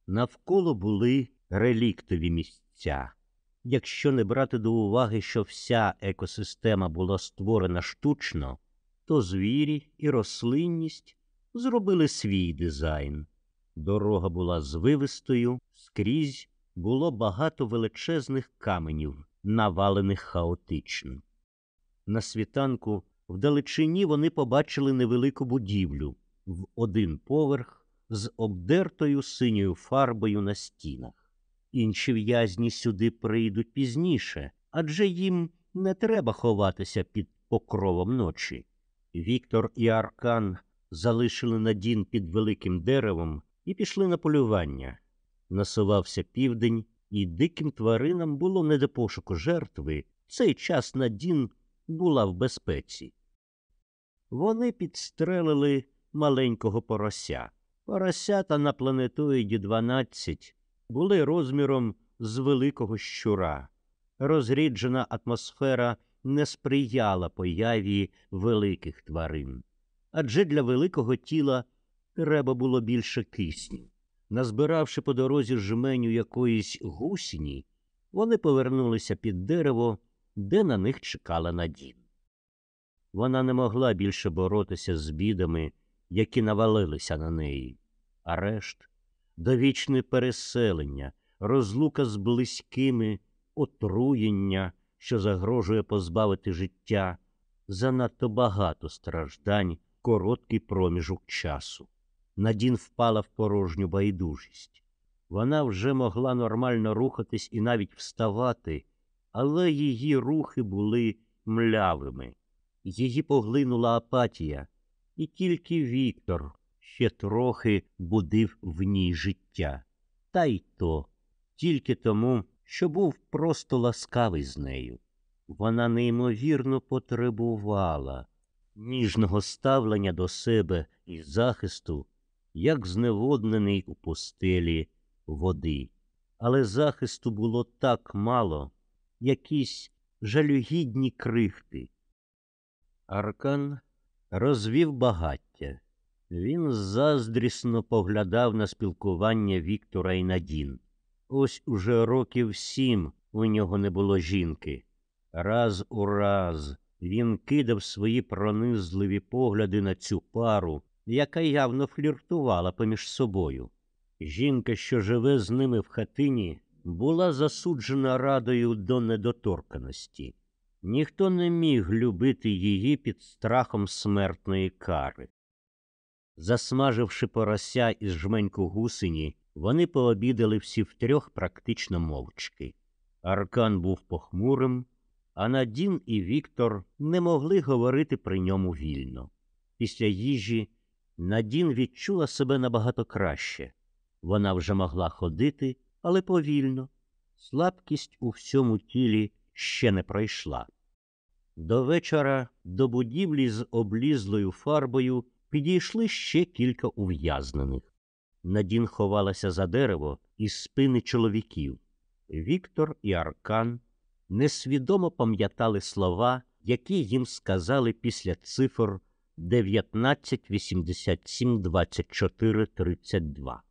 Навколо були реліктові місця. Якщо не брати до уваги, що вся екосистема була створена штучно, то звірі і рослинність зробили свій дизайн. Дорога була звивистою, скрізь було багато величезних каменів, навалених хаотично. На світанку вдалечині вони побачили невелику будівлю в один поверх з обдертою синьою фарбою на стінах. Інші в'язні сюди прийдуть пізніше, адже їм не треба ховатися під покровом ночі. Віктор і Аркан залишили Надін під великим деревом і пішли на полювання. Насувався південь, і диким тваринам було не до пошуку жертви. Цей час Надін була в безпеці. Вони підстрелили маленького порося. Поросята на планетоїді 12 були розміром з великого щура. Розріджена атмосфера не сприяла появі великих тварин. Адже для великого тіла треба було більше кисню. Назбиравши по дорозі жменю якоїсь гусіні, вони повернулися під дерево, де на них чекала Надін. Вона не могла більше боротися з бідами, які навалилися на неї. Арешт, довічне переселення, розлука з близькими, отруєння, що загрожує позбавити життя, занадто багато страждань, короткий проміжок часу. Надін впала в порожню байдужість. Вона вже могла нормально рухатись і навіть вставати, але її рухи були млявими. Її поглинула апатія, і тільки Віктор ще трохи будив в ній життя. Та й то тільки тому, що був просто ласкавий з нею. Вона неймовірно потребувала ніжного ставлення до себе і захисту, як зневоднений у постелі води. Але захисту було так мало, якісь жалюгідні крихти. Аркан розвів багаття. Він заздрісно поглядав на спілкування Віктора і Надін. Ось уже років сім у нього не було жінки. Раз у раз він кидав свої пронизливі погляди на цю пару, яка явно фліртувала поміж собою. Жінка, що живе з ними в хатині, була засуджена радою до недоторканості. Ніхто не міг любити її під страхом смертної кари. Засмаживши порося із жменьку гусині, вони пообідали всі втрьох практично мовчки. Аркан був похмурим, а Надін і Віктор не могли говорити при ньому вільно. Після їжі Надін відчула себе набагато краще. Вона вже могла ходити, але повільно. Слабкість у всьому тілі ще не пройшла. До вечора до будівлі з облізлою фарбою підійшли ще кілька ув'язнених. Надін ховалася за дерево із спини чоловіків. Віктор і Аркан несвідомо пам'ятали слова, які їм сказали після цифр 19, 87, 24, 32.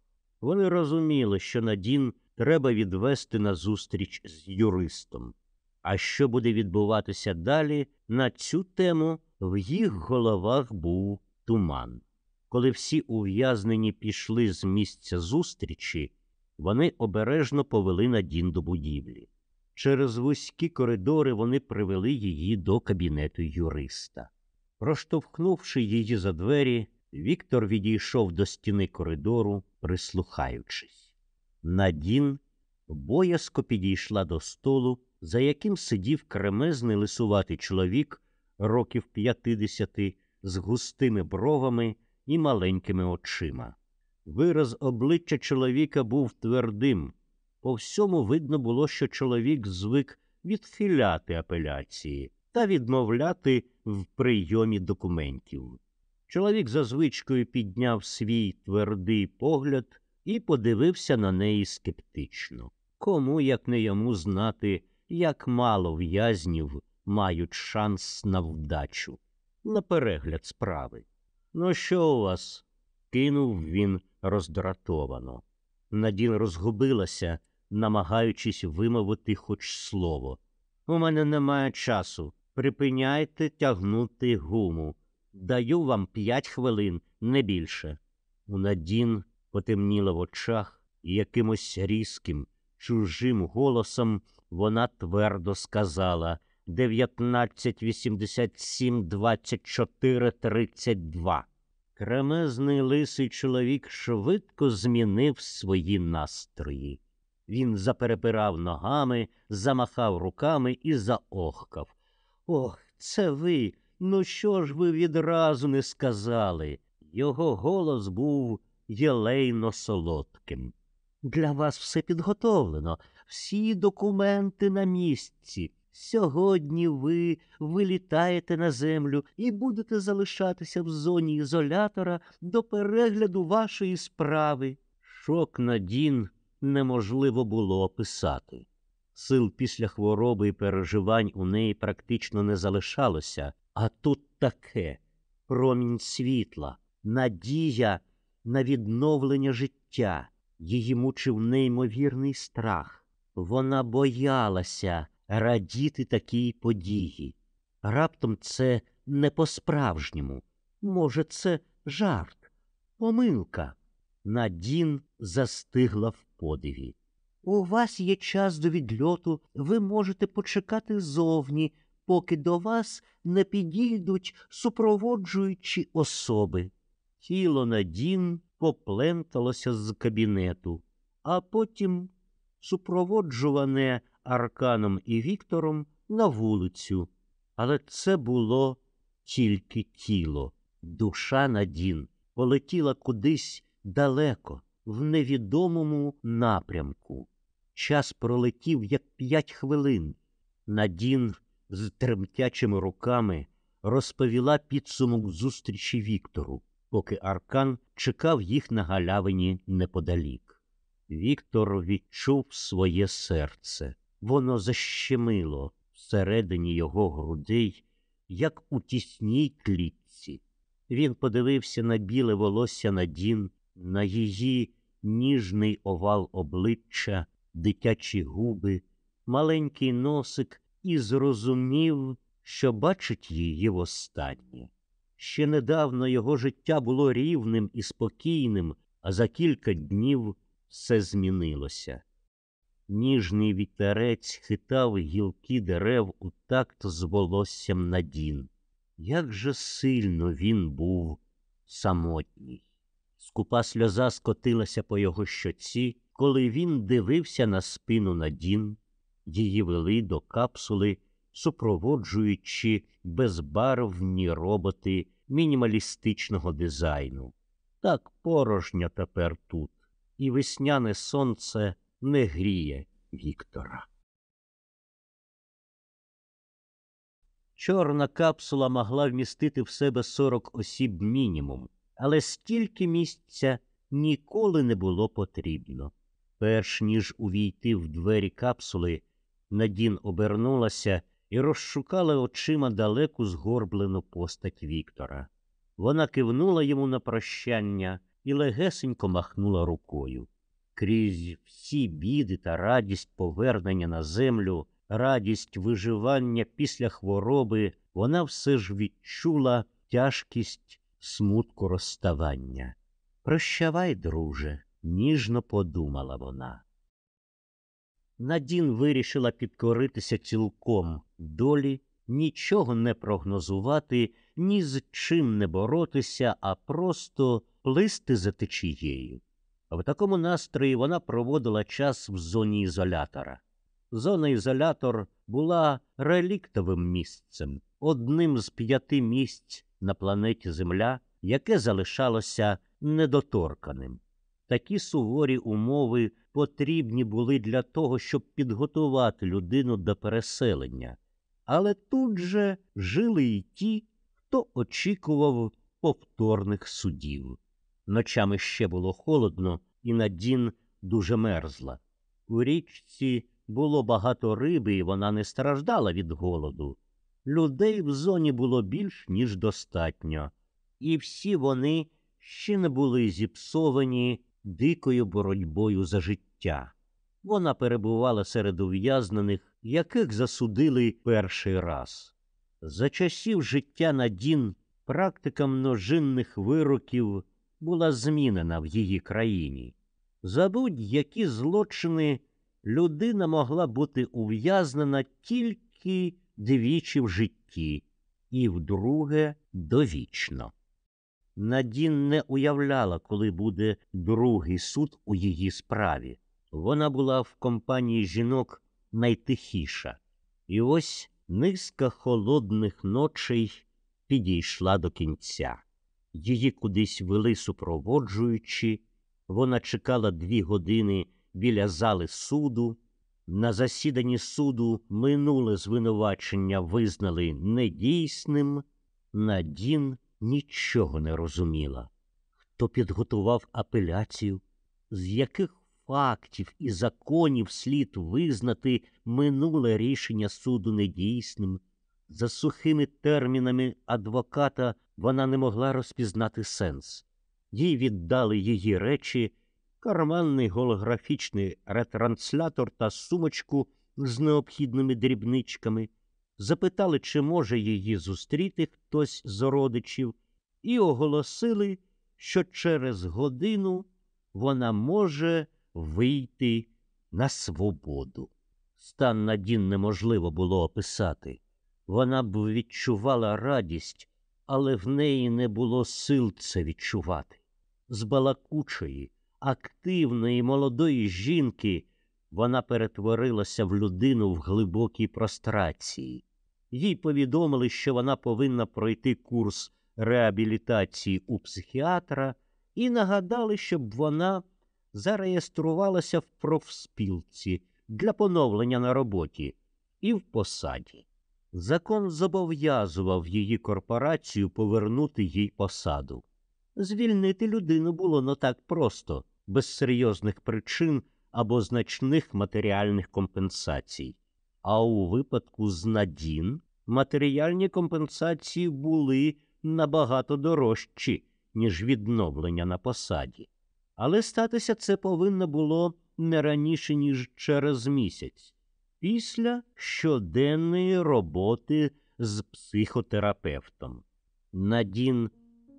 Вони розуміли, що Надін треба відвести на зустріч з юристом. А що буде відбуватися далі, на цю тему в їх головах був туман. Коли всі ув'язнені пішли з місця зустрічі, вони обережно повели Надін до будівлі. Через вузькі коридори вони привели її до кабінету юриста. Проштовхнувши її за двері, Віктор відійшов до стіни коридору, прислухаючись. Надін боязко підійшла до столу, за яким сидів кремезний лисуватий чоловік років п'ятдесяти з густими бровами і маленькими очима. Вираз обличчя чоловіка був твердим. По всьому видно було, що чоловік звик відхиляти апеляції та відмовляти в прийомі документів. Чоловік за звичкою підняв свій твердий погляд і подивився на неї скептично. Кому, як не йому, знати, як мало в'язнів мають шанс на вдачу, на перегляд справи. Ну, що у вас? кинув він роздратовано. Надін розгубилася, намагаючись вимовити хоч слово. У мене немає часу. Припиняйте тягнути гуму. Даю вам п'ять хвилин, не більше. У Надін потемніло в очах і якимось різким, чужим голосом вона твердо сказала дев'ятнадцять вісімдесят сім двадцять чотири тридцять два. Кремезний лисий чоловік швидко змінив свої настрої. Він заперепирав ногами, замахав руками і заохкав. Ох, це ви. Ну що ж ви відразу не сказали? Його голос був єлейно солодким. Для вас все підготовлено, всі документи на місці. Сьогодні ви вилітаєте на землю і будете залишатися в зоні ізолятора до перегляду вашої справи. Шок Надін неможливо було описати. Сил після хвороби і переживань у неї практично не залишалося, а тут таке промінь світла, надія на відновлення життя. Її мучив неймовірний страх. Вона боялася радіти такій події. Раптом це не по-справжньому. Може, це жарт, помилка. Надін застигла в подиві. У вас є час до відльоту, ви можете почекати зовні, поки до вас не підійдуть супроводжуючі особи. Тіло Надін попленталося з кабінету, а потім, супроводжуване Арканом і Віктором, на вулицю. Але це було тільки тіло. Душа Надін полетіла кудись далеко, в невідомому напрямку. Час пролетів, як п'ять хвилин. Надін з тремтячими руками розповіла підсумок зустрічі Віктору, поки Аркан чекав їх на галявині неподалік. Віктор відчув своє серце. Воно защемило всередині його грудей, як у тісній клітці. Він подивився на біле волосся Надін, на її ніжний овал обличчя, дитячі губи, маленький носик і зрозумів, що бачить її востаннє. Ще недавно його життя було рівним і спокійним, а за кілька днів все змінилося. Ніжний вітерець хитав гілки дерев у такт з волоссям Надін. Як же сильно він був самотній. Скупа сльоза скотилася по його щоці, коли він дивився на спину Надін, її вели до капсули, супроводжуючи безбарвні роботи мінімалістичного дизайну. Так порожньо тепер тут, і весняне сонце не гріє Віктора. Чорна капсула могла вмістити в себе 40 осіб мінімум, але стільки місця ніколи не було потрібно. Перш ніж увійти в двері капсули, Надін обернулася і розшукала очима далеку згорблену постать Віктора. Вона кивнула йому на прощання і легесенько махнула рукою. Крізь всі біди та радість повернення на землю, радість виживання після хвороби, вона все ж відчула тяжкість смутку розставання. Прощавай, друже, ніжно подумала вона. Надін вирішила підкоритися цілком долі, нічого не прогнозувати, ні з чим не боротися, а просто плисти за течією. В такому настрої вона проводила час в зоні ізолятора. Зона ізолятор була реліктовим місцем, одним з п'яти місць на планеті Земля, яке залишалося недоторканим. Такі суворі умови потрібні були для того, щоб підготувати людину до переселення. Але тут же жили й ті, хто очікував повторних судів. Ночами ще було холодно, і Надін дуже мерзла. У річці було багато риби, і вона не страждала від голоду. Людей в зоні було більш, ніж достатньо, і всі вони ще не були зіпсовані дикою боротьбою за життя. Вона перебувала серед ув'язнених, яких засудили перший раз. За часів життя Надін практика множинних вироків була змінена в її країні. За будь-які злочини людина могла бути ув'язнена тільки двічі в житті, і вдруге довічно. Надін не уявляла, коли буде другий суд у її справі. Вона була в компанії жінок найтихіша. І ось Низка холодних ночей підійшла до кінця. Її кудись вели супроводжуючи, вона чекала дві години біля зали суду. На засіданні суду минуле звинувачення визнали недійсним. Надін нічого не розуміла. Хто підготував апеляцію, з яких фактів і законів слід визнати минуле рішення суду недійсним. За сухими термінами адвоката вона не могла розпізнати сенс. Їй віддали її речі, карманний голографічний ретранслятор та сумочку з необхідними дрібничками, запитали, чи може її зустріти хтось з родичів, і оголосили, що через годину вона може вийти на свободу. Стан Надін неможливо було описати. Вона б відчувала радість, але в неї не було сил це відчувати. З балакучої, активної молодої жінки вона перетворилася в людину в глибокій прострації. Їй повідомили, що вона повинна пройти курс реабілітації у психіатра, і нагадали, щоб вона зареєструвалася в профспілці для поновлення на роботі і в посаді. Закон зобов'язував її корпорацію повернути їй посаду. Звільнити людину було не так просто, без серйозних причин або значних матеріальних компенсацій. А у випадку з Надін матеріальні компенсації були набагато дорожчі, ніж відновлення на посаді. Але статися це повинно було не раніше, ніж через місяць, після щоденної роботи з психотерапевтом. Надін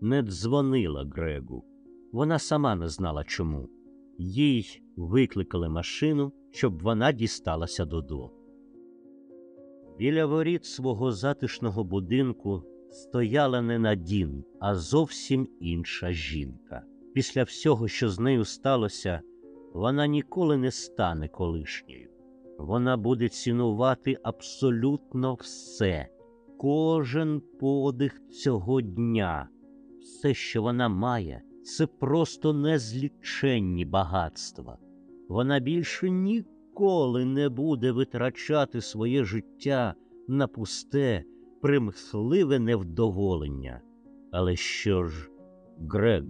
не дзвонила Грегу. Вона сама не знала чому. Їй викликали машину, щоб вона дісталася додому. Біля воріт свого затишного будинку стояла не Надін, а зовсім інша жінка. Після всього, що з нею сталося, вона ніколи не стане колишньою. Вона буде цінувати абсолютно все, кожен подих цього дня, все, що вона має, це просто незліченні багатства. Вона більше ніколи не буде витрачати своє життя на пусте, примхливе невдоволення. Але що ж, Грег,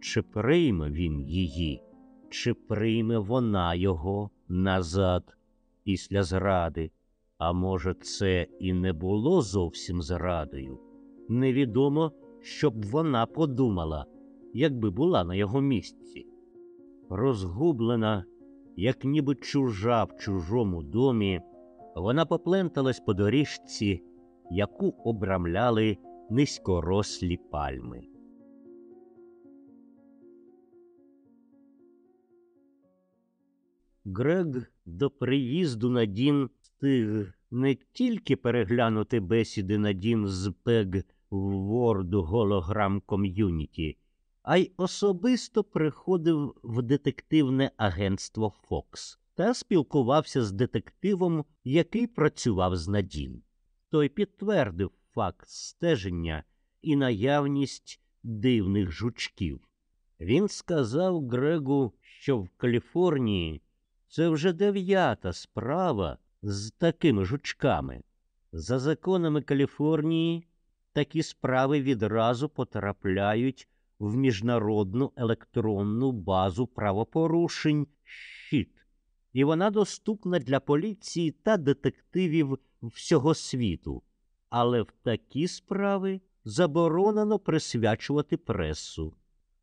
чи прийме він її, чи прийме вона його назад після зради? А може, це і не було зовсім зрадою? Невідомо, щоб вона подумала, якби була на його місці. Розгублена, як ніби чужа в чужому домі, вона попленталась по доріжці, яку обрамляли низькорослі пальми. Грег до приїзду на Дін встиг не тільки переглянути бесіди на Дін з Пег в Word Hologram Community, а й особисто приходив в детективне агентство Фокс та спілкувався з детективом, який працював з Надін. Той підтвердив факт стеження і наявність дивних жучків. Він сказав Грегу, що в Каліфорнії це вже дев'ята справа з такими жучками. За законами Каліфорнії такі справи відразу потрапляють в міжнародну електронну базу правопорушень щит, і вона доступна для поліції та детективів всього світу. Але в такі справи заборонено присвячувати пресу.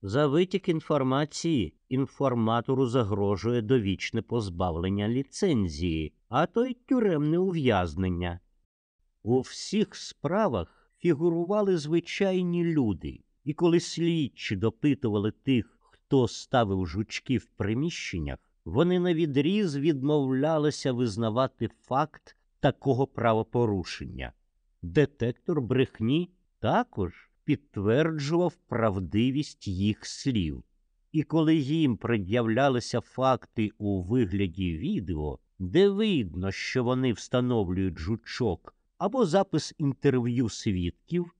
За витік інформації інформатору загрожує довічне позбавлення ліцензії, а то й тюремне ув'язнення. У всіх справах фігурували звичайні люди, і коли слідчі допитували тих, хто ставив жучки в приміщеннях, вони навідріз відмовлялися визнавати факт такого правопорушення. Детектор брехні також підтверджував правдивість їх слів. І коли їм пред'являлися факти у вигляді відео, де видно, що вони встановлюють жучок або запис інтерв'ю свідків,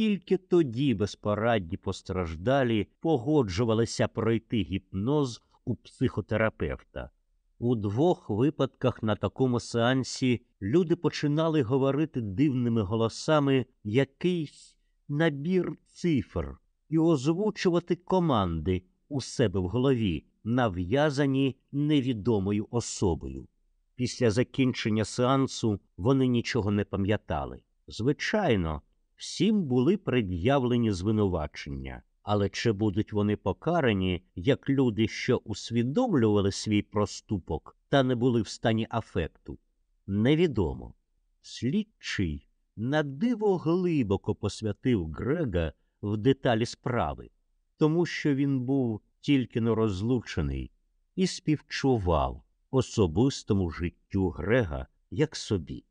тільки тоді безпорадні постраждалі погоджувалися пройти гіпноз у психотерапевта. У двох випадках на такому сеансі люди починали говорити дивними голосами якийсь набір цифр і озвучувати команди у себе в голові, нав'язані невідомою особою. Після закінчення сеансу вони нічого не пам'ятали. Звичайно, всім були пред'явлені звинувачення, але чи будуть вони покарані, як люди, що усвідомлювали свій проступок та не були в стані афекту? Невідомо. Слідчий на диво глибоко посвятив Грега в деталі справи, тому що він був тільки не розлучений і співчував особистому життю Грега як собі.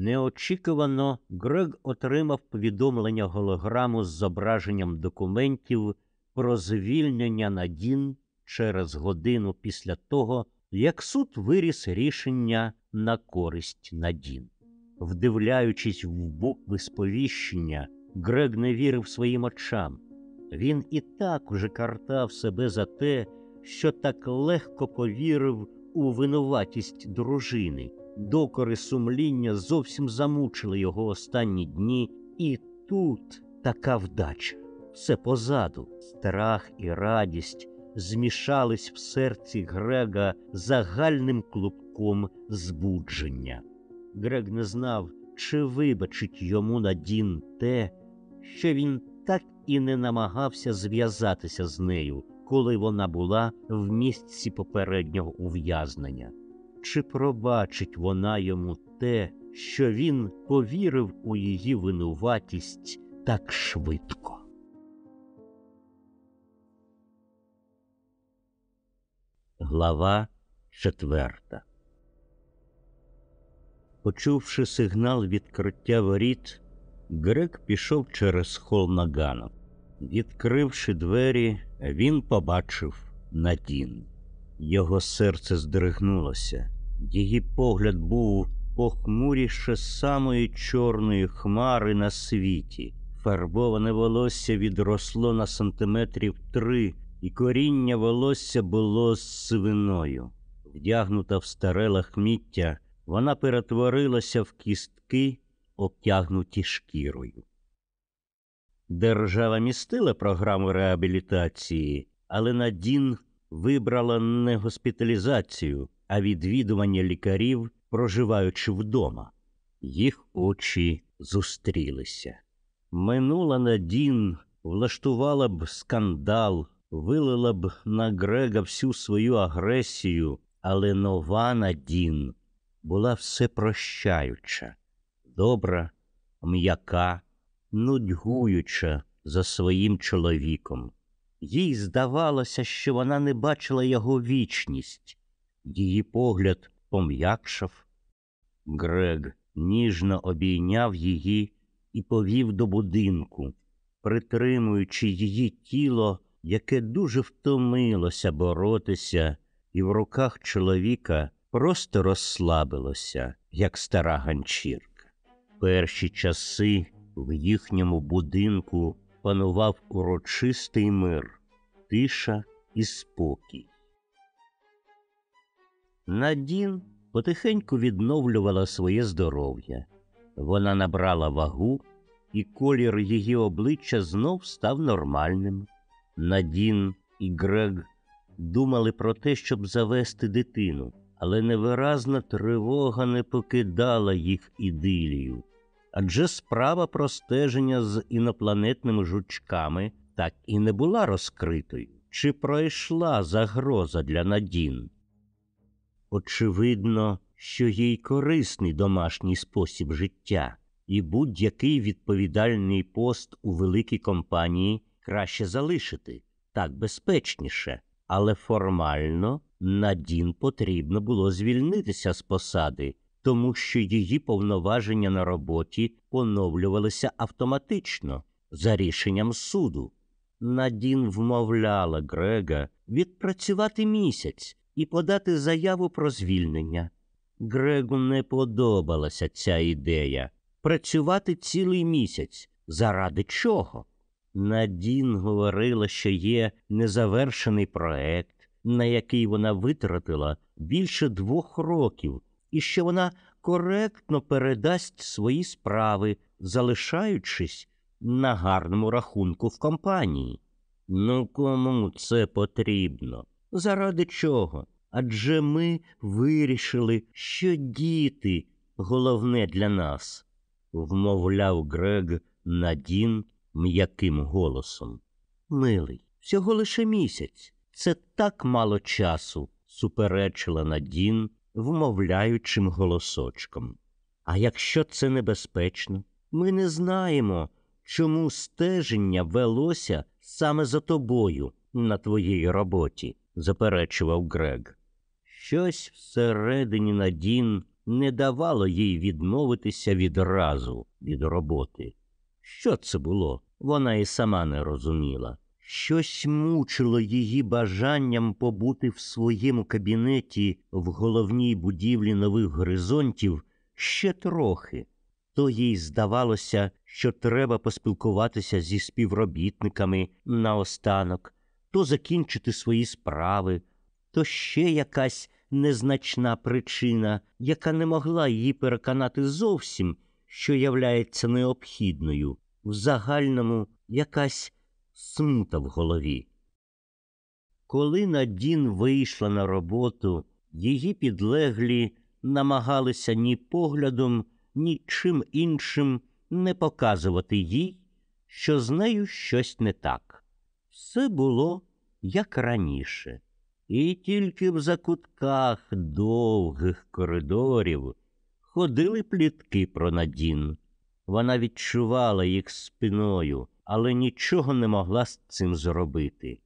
Неочікувано Грег отримав повідомлення голограму з зображенням документів про звільнення Надін через годину після того, як суд виріс рішення на користь Надін. Вдивляючись в букви сповіщення, Грег не вірив своїм очам. Він і так уже картав себе за те, що так легко повірив у винуватість дружини. Докори сумління зовсім замучили його останні дні, і тут така вдача. Все позаду, страх і радість змішались в серці Грега загальним клубком збудження. Грег не знав, чи вибачить йому Надін те, що він так і не намагався зв'язатися з нею, коли вона була в місці попереднього ув'язнення. Чи пробачить вона йому те, що він повірив у її винуватість так швидко? Глава четверта. Почувши сигнал відкриття воріт, Грек пішов через хол на ганок. Відкривши двері, він побачив Надін. Його серце здригнулося. Її погляд був похмуріше самої чорної хмари на світі. Фарбоване волосся відросло на сантиметрів три, і коріння волосся було з свиною. Вдягнута в старе лахміття, вона перетворилася в кістки, обтягнуті шкірою. Держава містила програму реабілітації, але Надін вибрала не госпіталізацію, а відвідування лікарів, проживаючи вдома. Їх очі зустрілися. Минула Надін влаштувала б скандал, вилила б на Грега всю свою агресію, але нова Надін була всепрощаюча, добра, м'яка, нудьгуюча за своїм чоловіком. Їй здавалося, що вона не бачила його вічність. Її погляд пом'якшав. Грег ніжно обійняв її і повів до будинку, притримуючи її тіло, яке дуже втомилося боротися, і в руках чоловіка просто розслабилося, як стара ганчірка. Перші часи в їхньому будинку панував урочистий мир, тиша і спокій. Надін потихеньку відновлювала своє здоров'я. Вона набрала вагу, і колір її обличчя знов став нормальним. Надін і Грег думали про те, щоб завести дитину, але невиразна тривога не покидала їх ідилію. Адже справа про стеження з інопланетними жучками так і не була розкритою, чи пройшла загроза для Надін. Очевидно, що їй корисний домашній спосіб життя, і будь-який відповідальний пост у великій компанії краще залишити так безпечніше, але формально Надін потрібно було звільнитися з посади, тому що її повноваження на роботі поновлювалися автоматично за рішенням суду. Надін вмовляла Грега відпрацювати місяць і подати заяву про звільнення. Грегу не подобалася ця ідея працювати цілий місяць. Заради чого? Надін говорила, що є незавершений проект, на який вона витратила більше двох років, і що вона коректно передасть свої справи, залишаючись на гарному рахунку в компанії. Ну кому це потрібно? Заради чого? Адже ми вирішили, що діти головне для нас, вмовляв Грег Надін м'яким голосом. Милий, всього лише місяць. Це так мало часу, суперечила Надін вмовляючим голосочком. А якщо це небезпечно, ми не знаємо, чому стеження велося саме за тобою на твоїй роботі, заперечував Грег. Щось всередині Надін не давало їй відмовитися відразу від роботи. Що це було? Вона і сама не розуміла. Щось мучило її бажанням побути в своєму кабінеті в головній будівлі нових горизонтів ще трохи. То їй здавалося, що треба поспілкуватися зі співробітниками наостанок, то закінчити свої справи, то ще якась незначна причина, яка не могла її переконати зовсім, що являється необхідною, в загальному якась смута в голові. Коли Надін вийшла на роботу, її підлеглі намагалися ні поглядом, ні чим іншим не показувати їй, що з нею щось не так. Все було як раніше, і тільки в закутках довгих коридорів ходили плітки про Надін. Вона відчувала їх спиною але нічого не могла з цим зробити.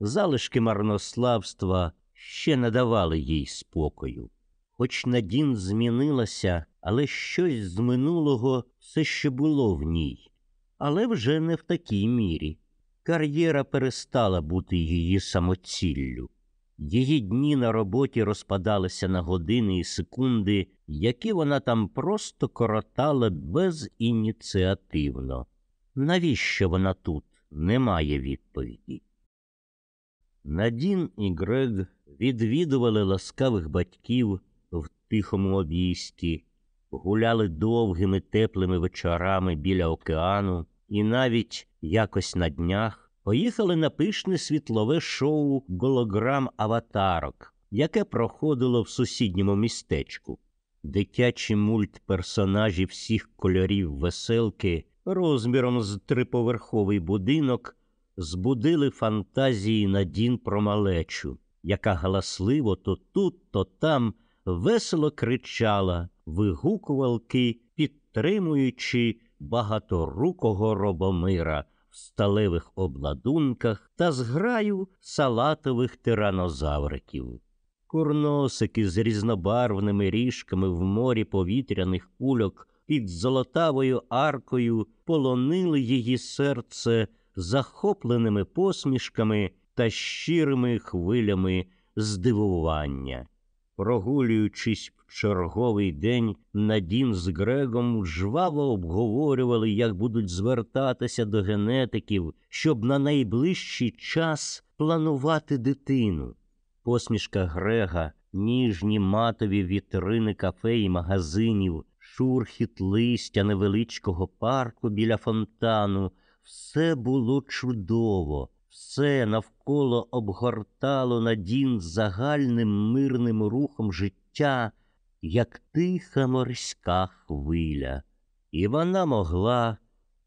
Залишки марнославства ще не давали їй спокою. Хоч Надін змінилася, але щось з минулого все ще було в ній, але вже не в такій мірі. Кар'єра перестала бути її самоціллю. Її дні на роботі розпадалися на години і секунди, які вона там просто коротала безініціативно. Навіщо вона тут? Немає відповіді. Надін і Грег відвідували ласкавих батьків в тихому обійсті, гуляли довгими теплими вечорами біля океану і навіть якось на днях поїхали на пишне світлове шоу голограм аватарок, яке проходило в сусідньому містечку. Дитячі мультперсонажі всіх кольорів веселки розміром з триповерховий будинок збудили фантазії Надін про малечу, яка галасливо то тут, то там весело кричала, вигукувалки, підтримуючи багаторукого робомира в сталевих обладунках та зграю салатових тиранозавриків. Курносики з різнобарвними ріжками в морі повітряних кульок під золотавою аркою полонили її серце захопленими посмішками та щирими хвилями здивування. Прогулюючись черговий день, Надін з Грегом жваво обговорювали, як будуть звертатися до генетиків, щоб на найближчий час планувати дитину. Посмішка Грега, ніжні матові вітрини кафе і магазинів, шурхіт листя невеличкого парку біля фонтану. Все було чудово, все навколо обгортало надін загальним мирним рухом життя, як тиха морська хвиля, і вона могла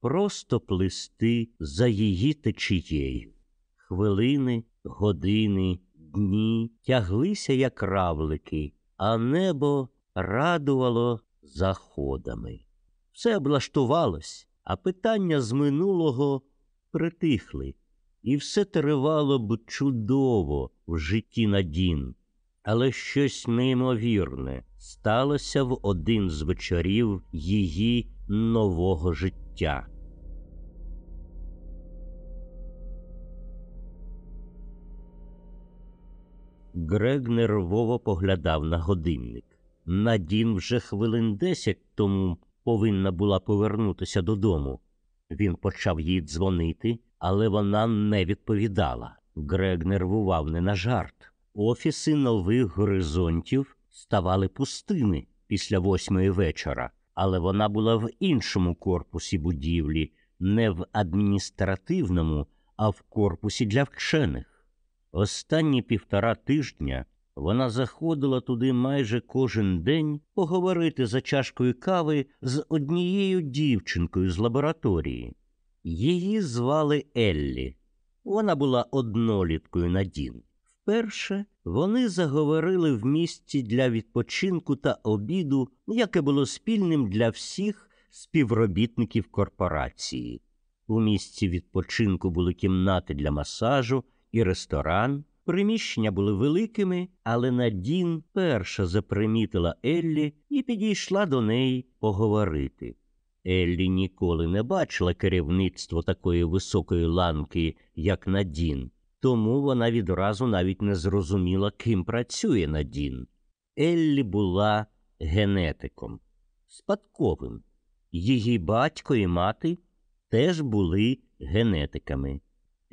просто плисти за її течією. Хвилини, години, дні тяглися, як равлики, а небо радувало заходами. Все облаштувалось, а питання з минулого притихли, і все тривало б чудово в житті Надін. Але щось неймовірне сталося в один з вечорів її нового життя. Грег нервово поглядав на годинник. Надін вже хвилин десять тому повинна була повернутися додому. Він почав їй дзвонити, але вона не відповідала. Грег нервував не на жарт. Офіси нових горизонтів ставали пустими після восьмої вечора, але вона була в іншому корпусі будівлі, не в адміністративному, а в корпусі для вчених. Останні півтора тижня вона заходила туди майже кожен день поговорити за чашкою кави з однією дівчинкою з лабораторії. Її звали Еллі. Вона була одноліткою на Дін. Вперше вони заговорили в місті для відпочинку та обіду, яке було спільним для всіх співробітників корпорації. У місці відпочинку були кімнати для масажу і ресторан. Приміщення були великими, але Надін перша запримітила Еллі і підійшла до неї поговорити. Еллі ніколи не бачила керівництво такої високої ланки, як Надін, тому вона відразу навіть не зрозуміла, ким працює Надін. Еллі була генетиком, спадковим. Її батько і мати теж були генетиками.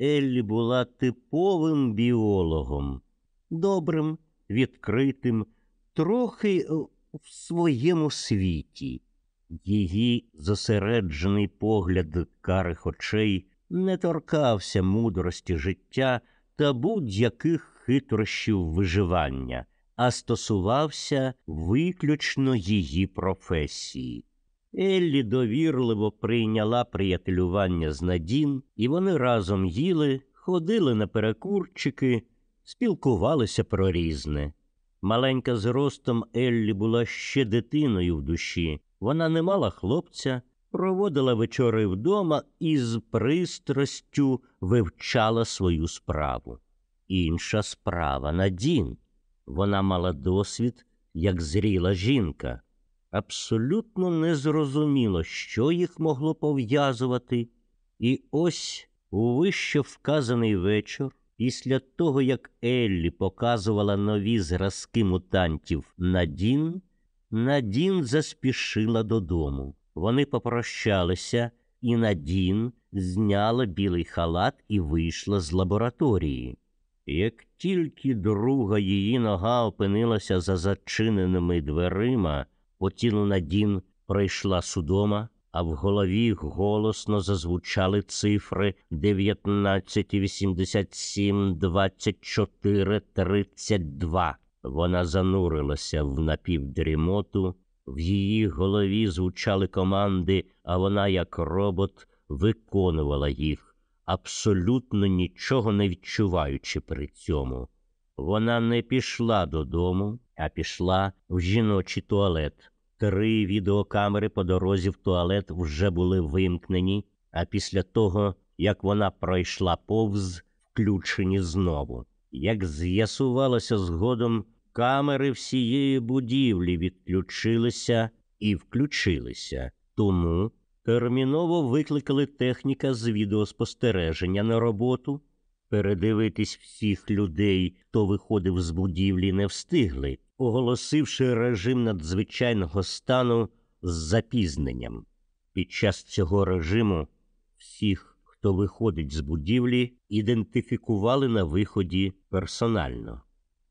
Еллі була типовим біологом, добрим, відкритим, трохи в своєму світі. Її зосереджений погляд карих очей не торкався мудрості життя та будь-яких хитрощів виживання, а стосувався виключно її професії. Еллі довірливо прийняла приятелювання з Надін, і вони разом їли, ходили на перекурчики, спілкувалися про різне. Маленька з ростом Еллі була ще дитиною в душі. Вона не мала хлопця, проводила вечори вдома і з пристрастю вивчала свою справу. Інша справа Надін. Вона мала досвід, як зріла жінка. Абсолютно незрозуміло, що їх могло пов'язувати. І ось у вище вказаний вечір, після того, як Еллі показувала нові зразки мутантів Надін, Надін заспішила додому. Вони попрощалися, і Надін зняла білий халат і вийшла з лабораторії. Як тільки друга її нога опинилася за зачиненими дверима, по тілу Надін пройшла судома, а в голові голосно зазвучали цифри 19, 87, 24, 32. Вона занурилася в напівдрімоту, в її голові звучали команди, а вона, як робот, виконувала їх, абсолютно нічого не відчуваючи при цьому. Вона не пішла додому, а пішла в жіночий туалет. Три відеокамери по дорозі в туалет вже були вимкнені, а після того, як вона пройшла повз, включені знову. Як з'ясувалося згодом, камери всієї будівлі відключилися і включилися, тому терміново викликали техніка з відеоспостереження на роботу. Передивитись всіх людей, хто виходив з будівлі, не встигли, оголосивши режим надзвичайного стану з запізненням. Під час цього режиму всіх, хто виходить з будівлі, ідентифікували на виході персонально.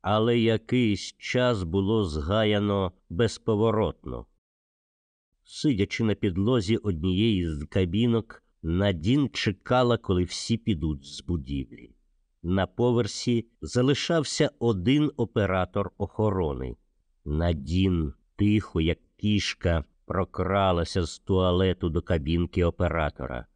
Але якийсь час було згаяно безповоротно. Сидячи на підлозі однієї з кабінок, Надін чекала, коли всі підуть з будівлі. На поверсі залишався один оператор охорони. Надін, тихо, як кішка, прокралася з туалету до кабінки оператора.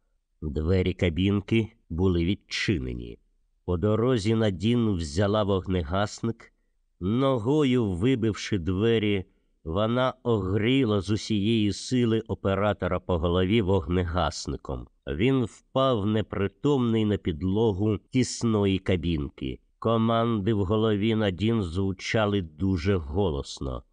Двері кабінки були відчинені. По дорозі Надін взяла вогнегасник, ногою вибивши двері, вона огріла з усієї сили оператора по голові вогнегасником. Він впав непритомний на підлогу тісної кабінки. Команди в голові Надін звучали дуже голосно.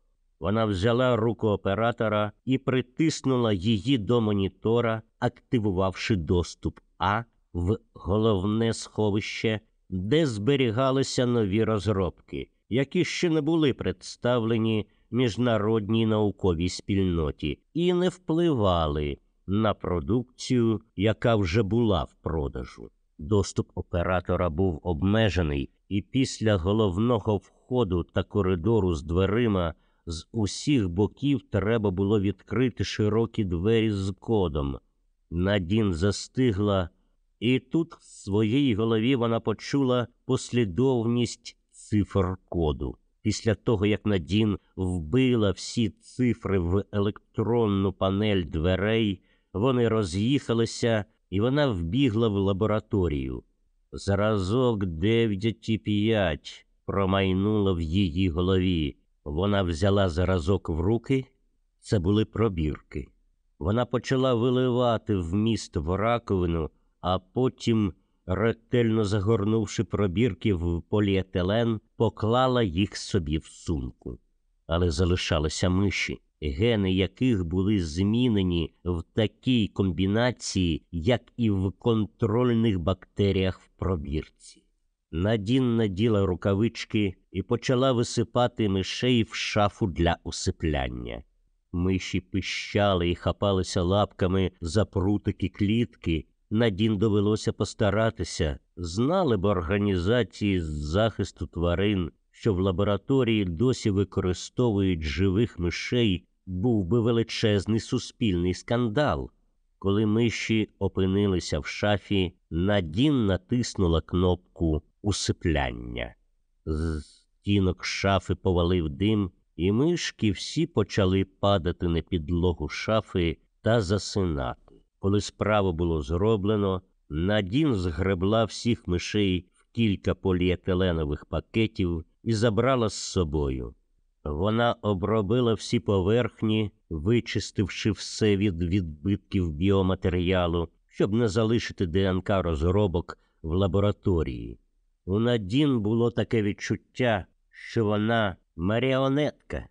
Вона взяла руку оператора і притиснула її до монітора, активувавши доступ А в головне сховище, де зберігалися нові розробки, які ще не були представлені міжнародній науковій спільноті і не впливали на продукцію, яка вже була в продажу. Доступ оператора був обмежений, і після головного входу та коридору з дверима з усіх боків треба було відкрити широкі двері з кодом. Надін застигла, і тут в своїй голові вона почула послідовність цифр коду. Після того, як Надін вбила всі цифри в електронну панель дверей, вони роз'їхалися, і вона вбігла в лабораторію. І п'ять промайнуло в її голові. Вона взяла зразок в руки, це були пробірки. Вона почала виливати вміст в раковину, а потім, ретельно загорнувши пробірки в поліетилен, поклала їх собі в сумку. Але залишалися миші, гени яких були змінені в такій комбінації, як і в контрольних бактеріях в пробірці. Надін наділа рукавички і почала висипати мишей в шафу для усипляння. Миші пищали і хапалися лапками за прутики клітки. Надін довелося постаратися. Знали б організації з захисту тварин, що в лабораторії досі використовують живих мишей, був би величезний суспільний скандал. Коли миші опинилися в шафі, Надін натиснула кнопку усипляння. З стінок шафи повалив дим, і мишки всі почали падати на підлогу шафи та засинати. Коли справу було зроблено, Надін згребла всіх мишей в кілька поліетиленових пакетів і забрала з собою. Вона обробила всі поверхні, вичистивши все від відбитків біоматеріалу, щоб не залишити ДНК розробок в лабораторії. У Надін було таке відчуття, що вона маріонетка,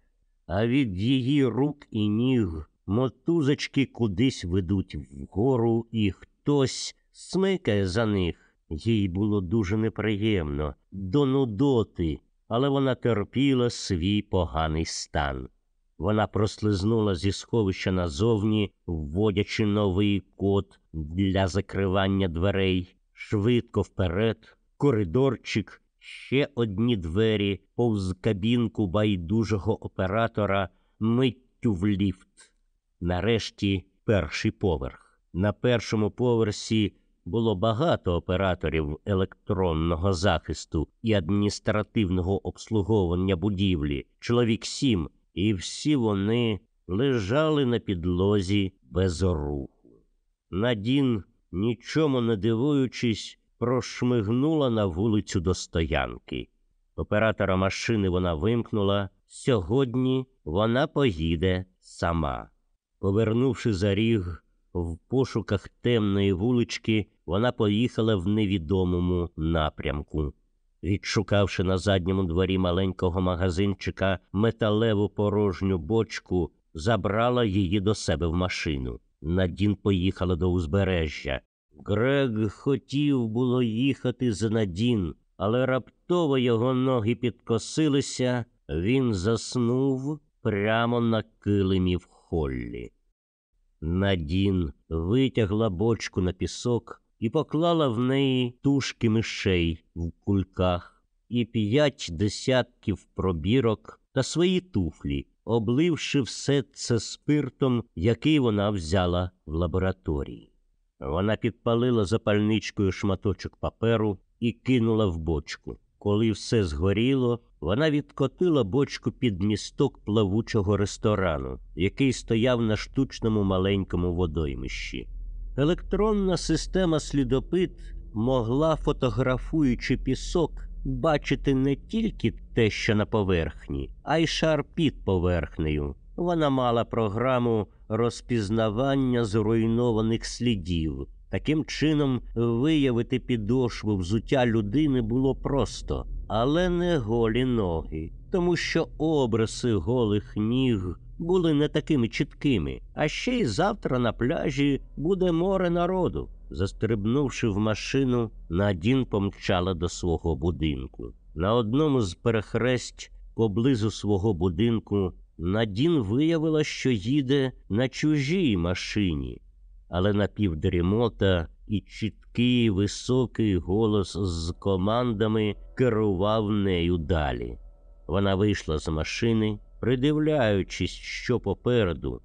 а від її рук і ніг мотузочки кудись ведуть вгору, і хтось смикає за них. Їй було дуже неприємно, до нудоти, але вона терпіла свій поганий стан. Вона прослизнула зі сховища назовні, вводячи новий код для закривання дверей, швидко вперед, коридорчик, ще одні двері, повз кабінку байдужого оператора, миттю в ліфт. Нарешті перший поверх. На першому поверсі було багато операторів електронного захисту і адміністративного обслуговування будівлі, чоловік сім, і всі вони лежали на підлозі без руху. Надін, нічому не дивуючись, прошмигнула на вулицю до стоянки. Оператора машини вона вимкнула. Сьогодні вона поїде сама. Повернувши за ріг, в пошуках темної вулички, вона поїхала в невідомому напрямку. Відшукавши на задньому дворі маленького магазинчика металеву порожню бочку, забрала її до себе в машину. Надін поїхала до узбережжя. Грег хотів було їхати за Надін, але раптово його ноги підкосилися, він заснув прямо на килимі в холлі. Надін витягла бочку на пісок і поклала в неї тушки мишей в кульках і п'ять десятків пробірок та свої туфлі, обливши все це спиртом, який вона взяла в лабораторії. Вона підпалила запальничкою шматочок паперу і кинула в бочку. Коли все згоріло, вона відкотила бочку під місток плавучого ресторану, який стояв на штучному маленькому водоймищі. Електронна система слідопит могла, фотографуючи пісок, бачити не тільки те, що на поверхні, а й шар під поверхнею. Вона мала програму розпізнавання зруйнованих слідів. Таким чином, виявити підошву взуття людини було просто, але не голі ноги, тому що обриси голих ніг були не такими чіткими. А ще й завтра на пляжі буде море народу. Застрибнувши в машину, Надін помчала до свого будинку. На одному з перехресть поблизу свого будинку Надін виявила, що їде на чужій машині, але напівдрімота і чіткий високий голос з командами керував нею далі. Вона вийшла з машини, придивляючись, що попереду.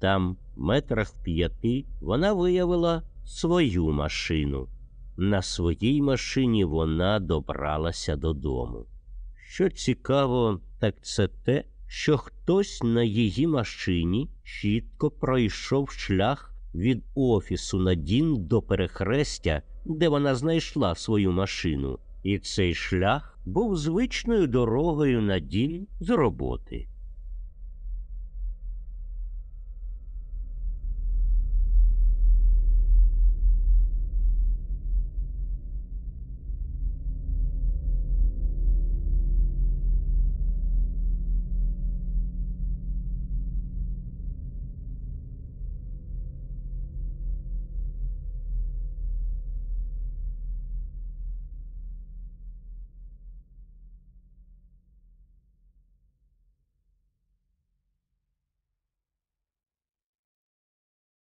Там, метрах п'яти, вона виявила свою машину. На своїй машині вона добралася додому. Що цікаво, так це те, що хтось на її машині чітко пройшов шлях від офісу на дін до перехрестя, де вона знайшла свою машину, і цей шлях був звичною дорогою на Надін з роботи.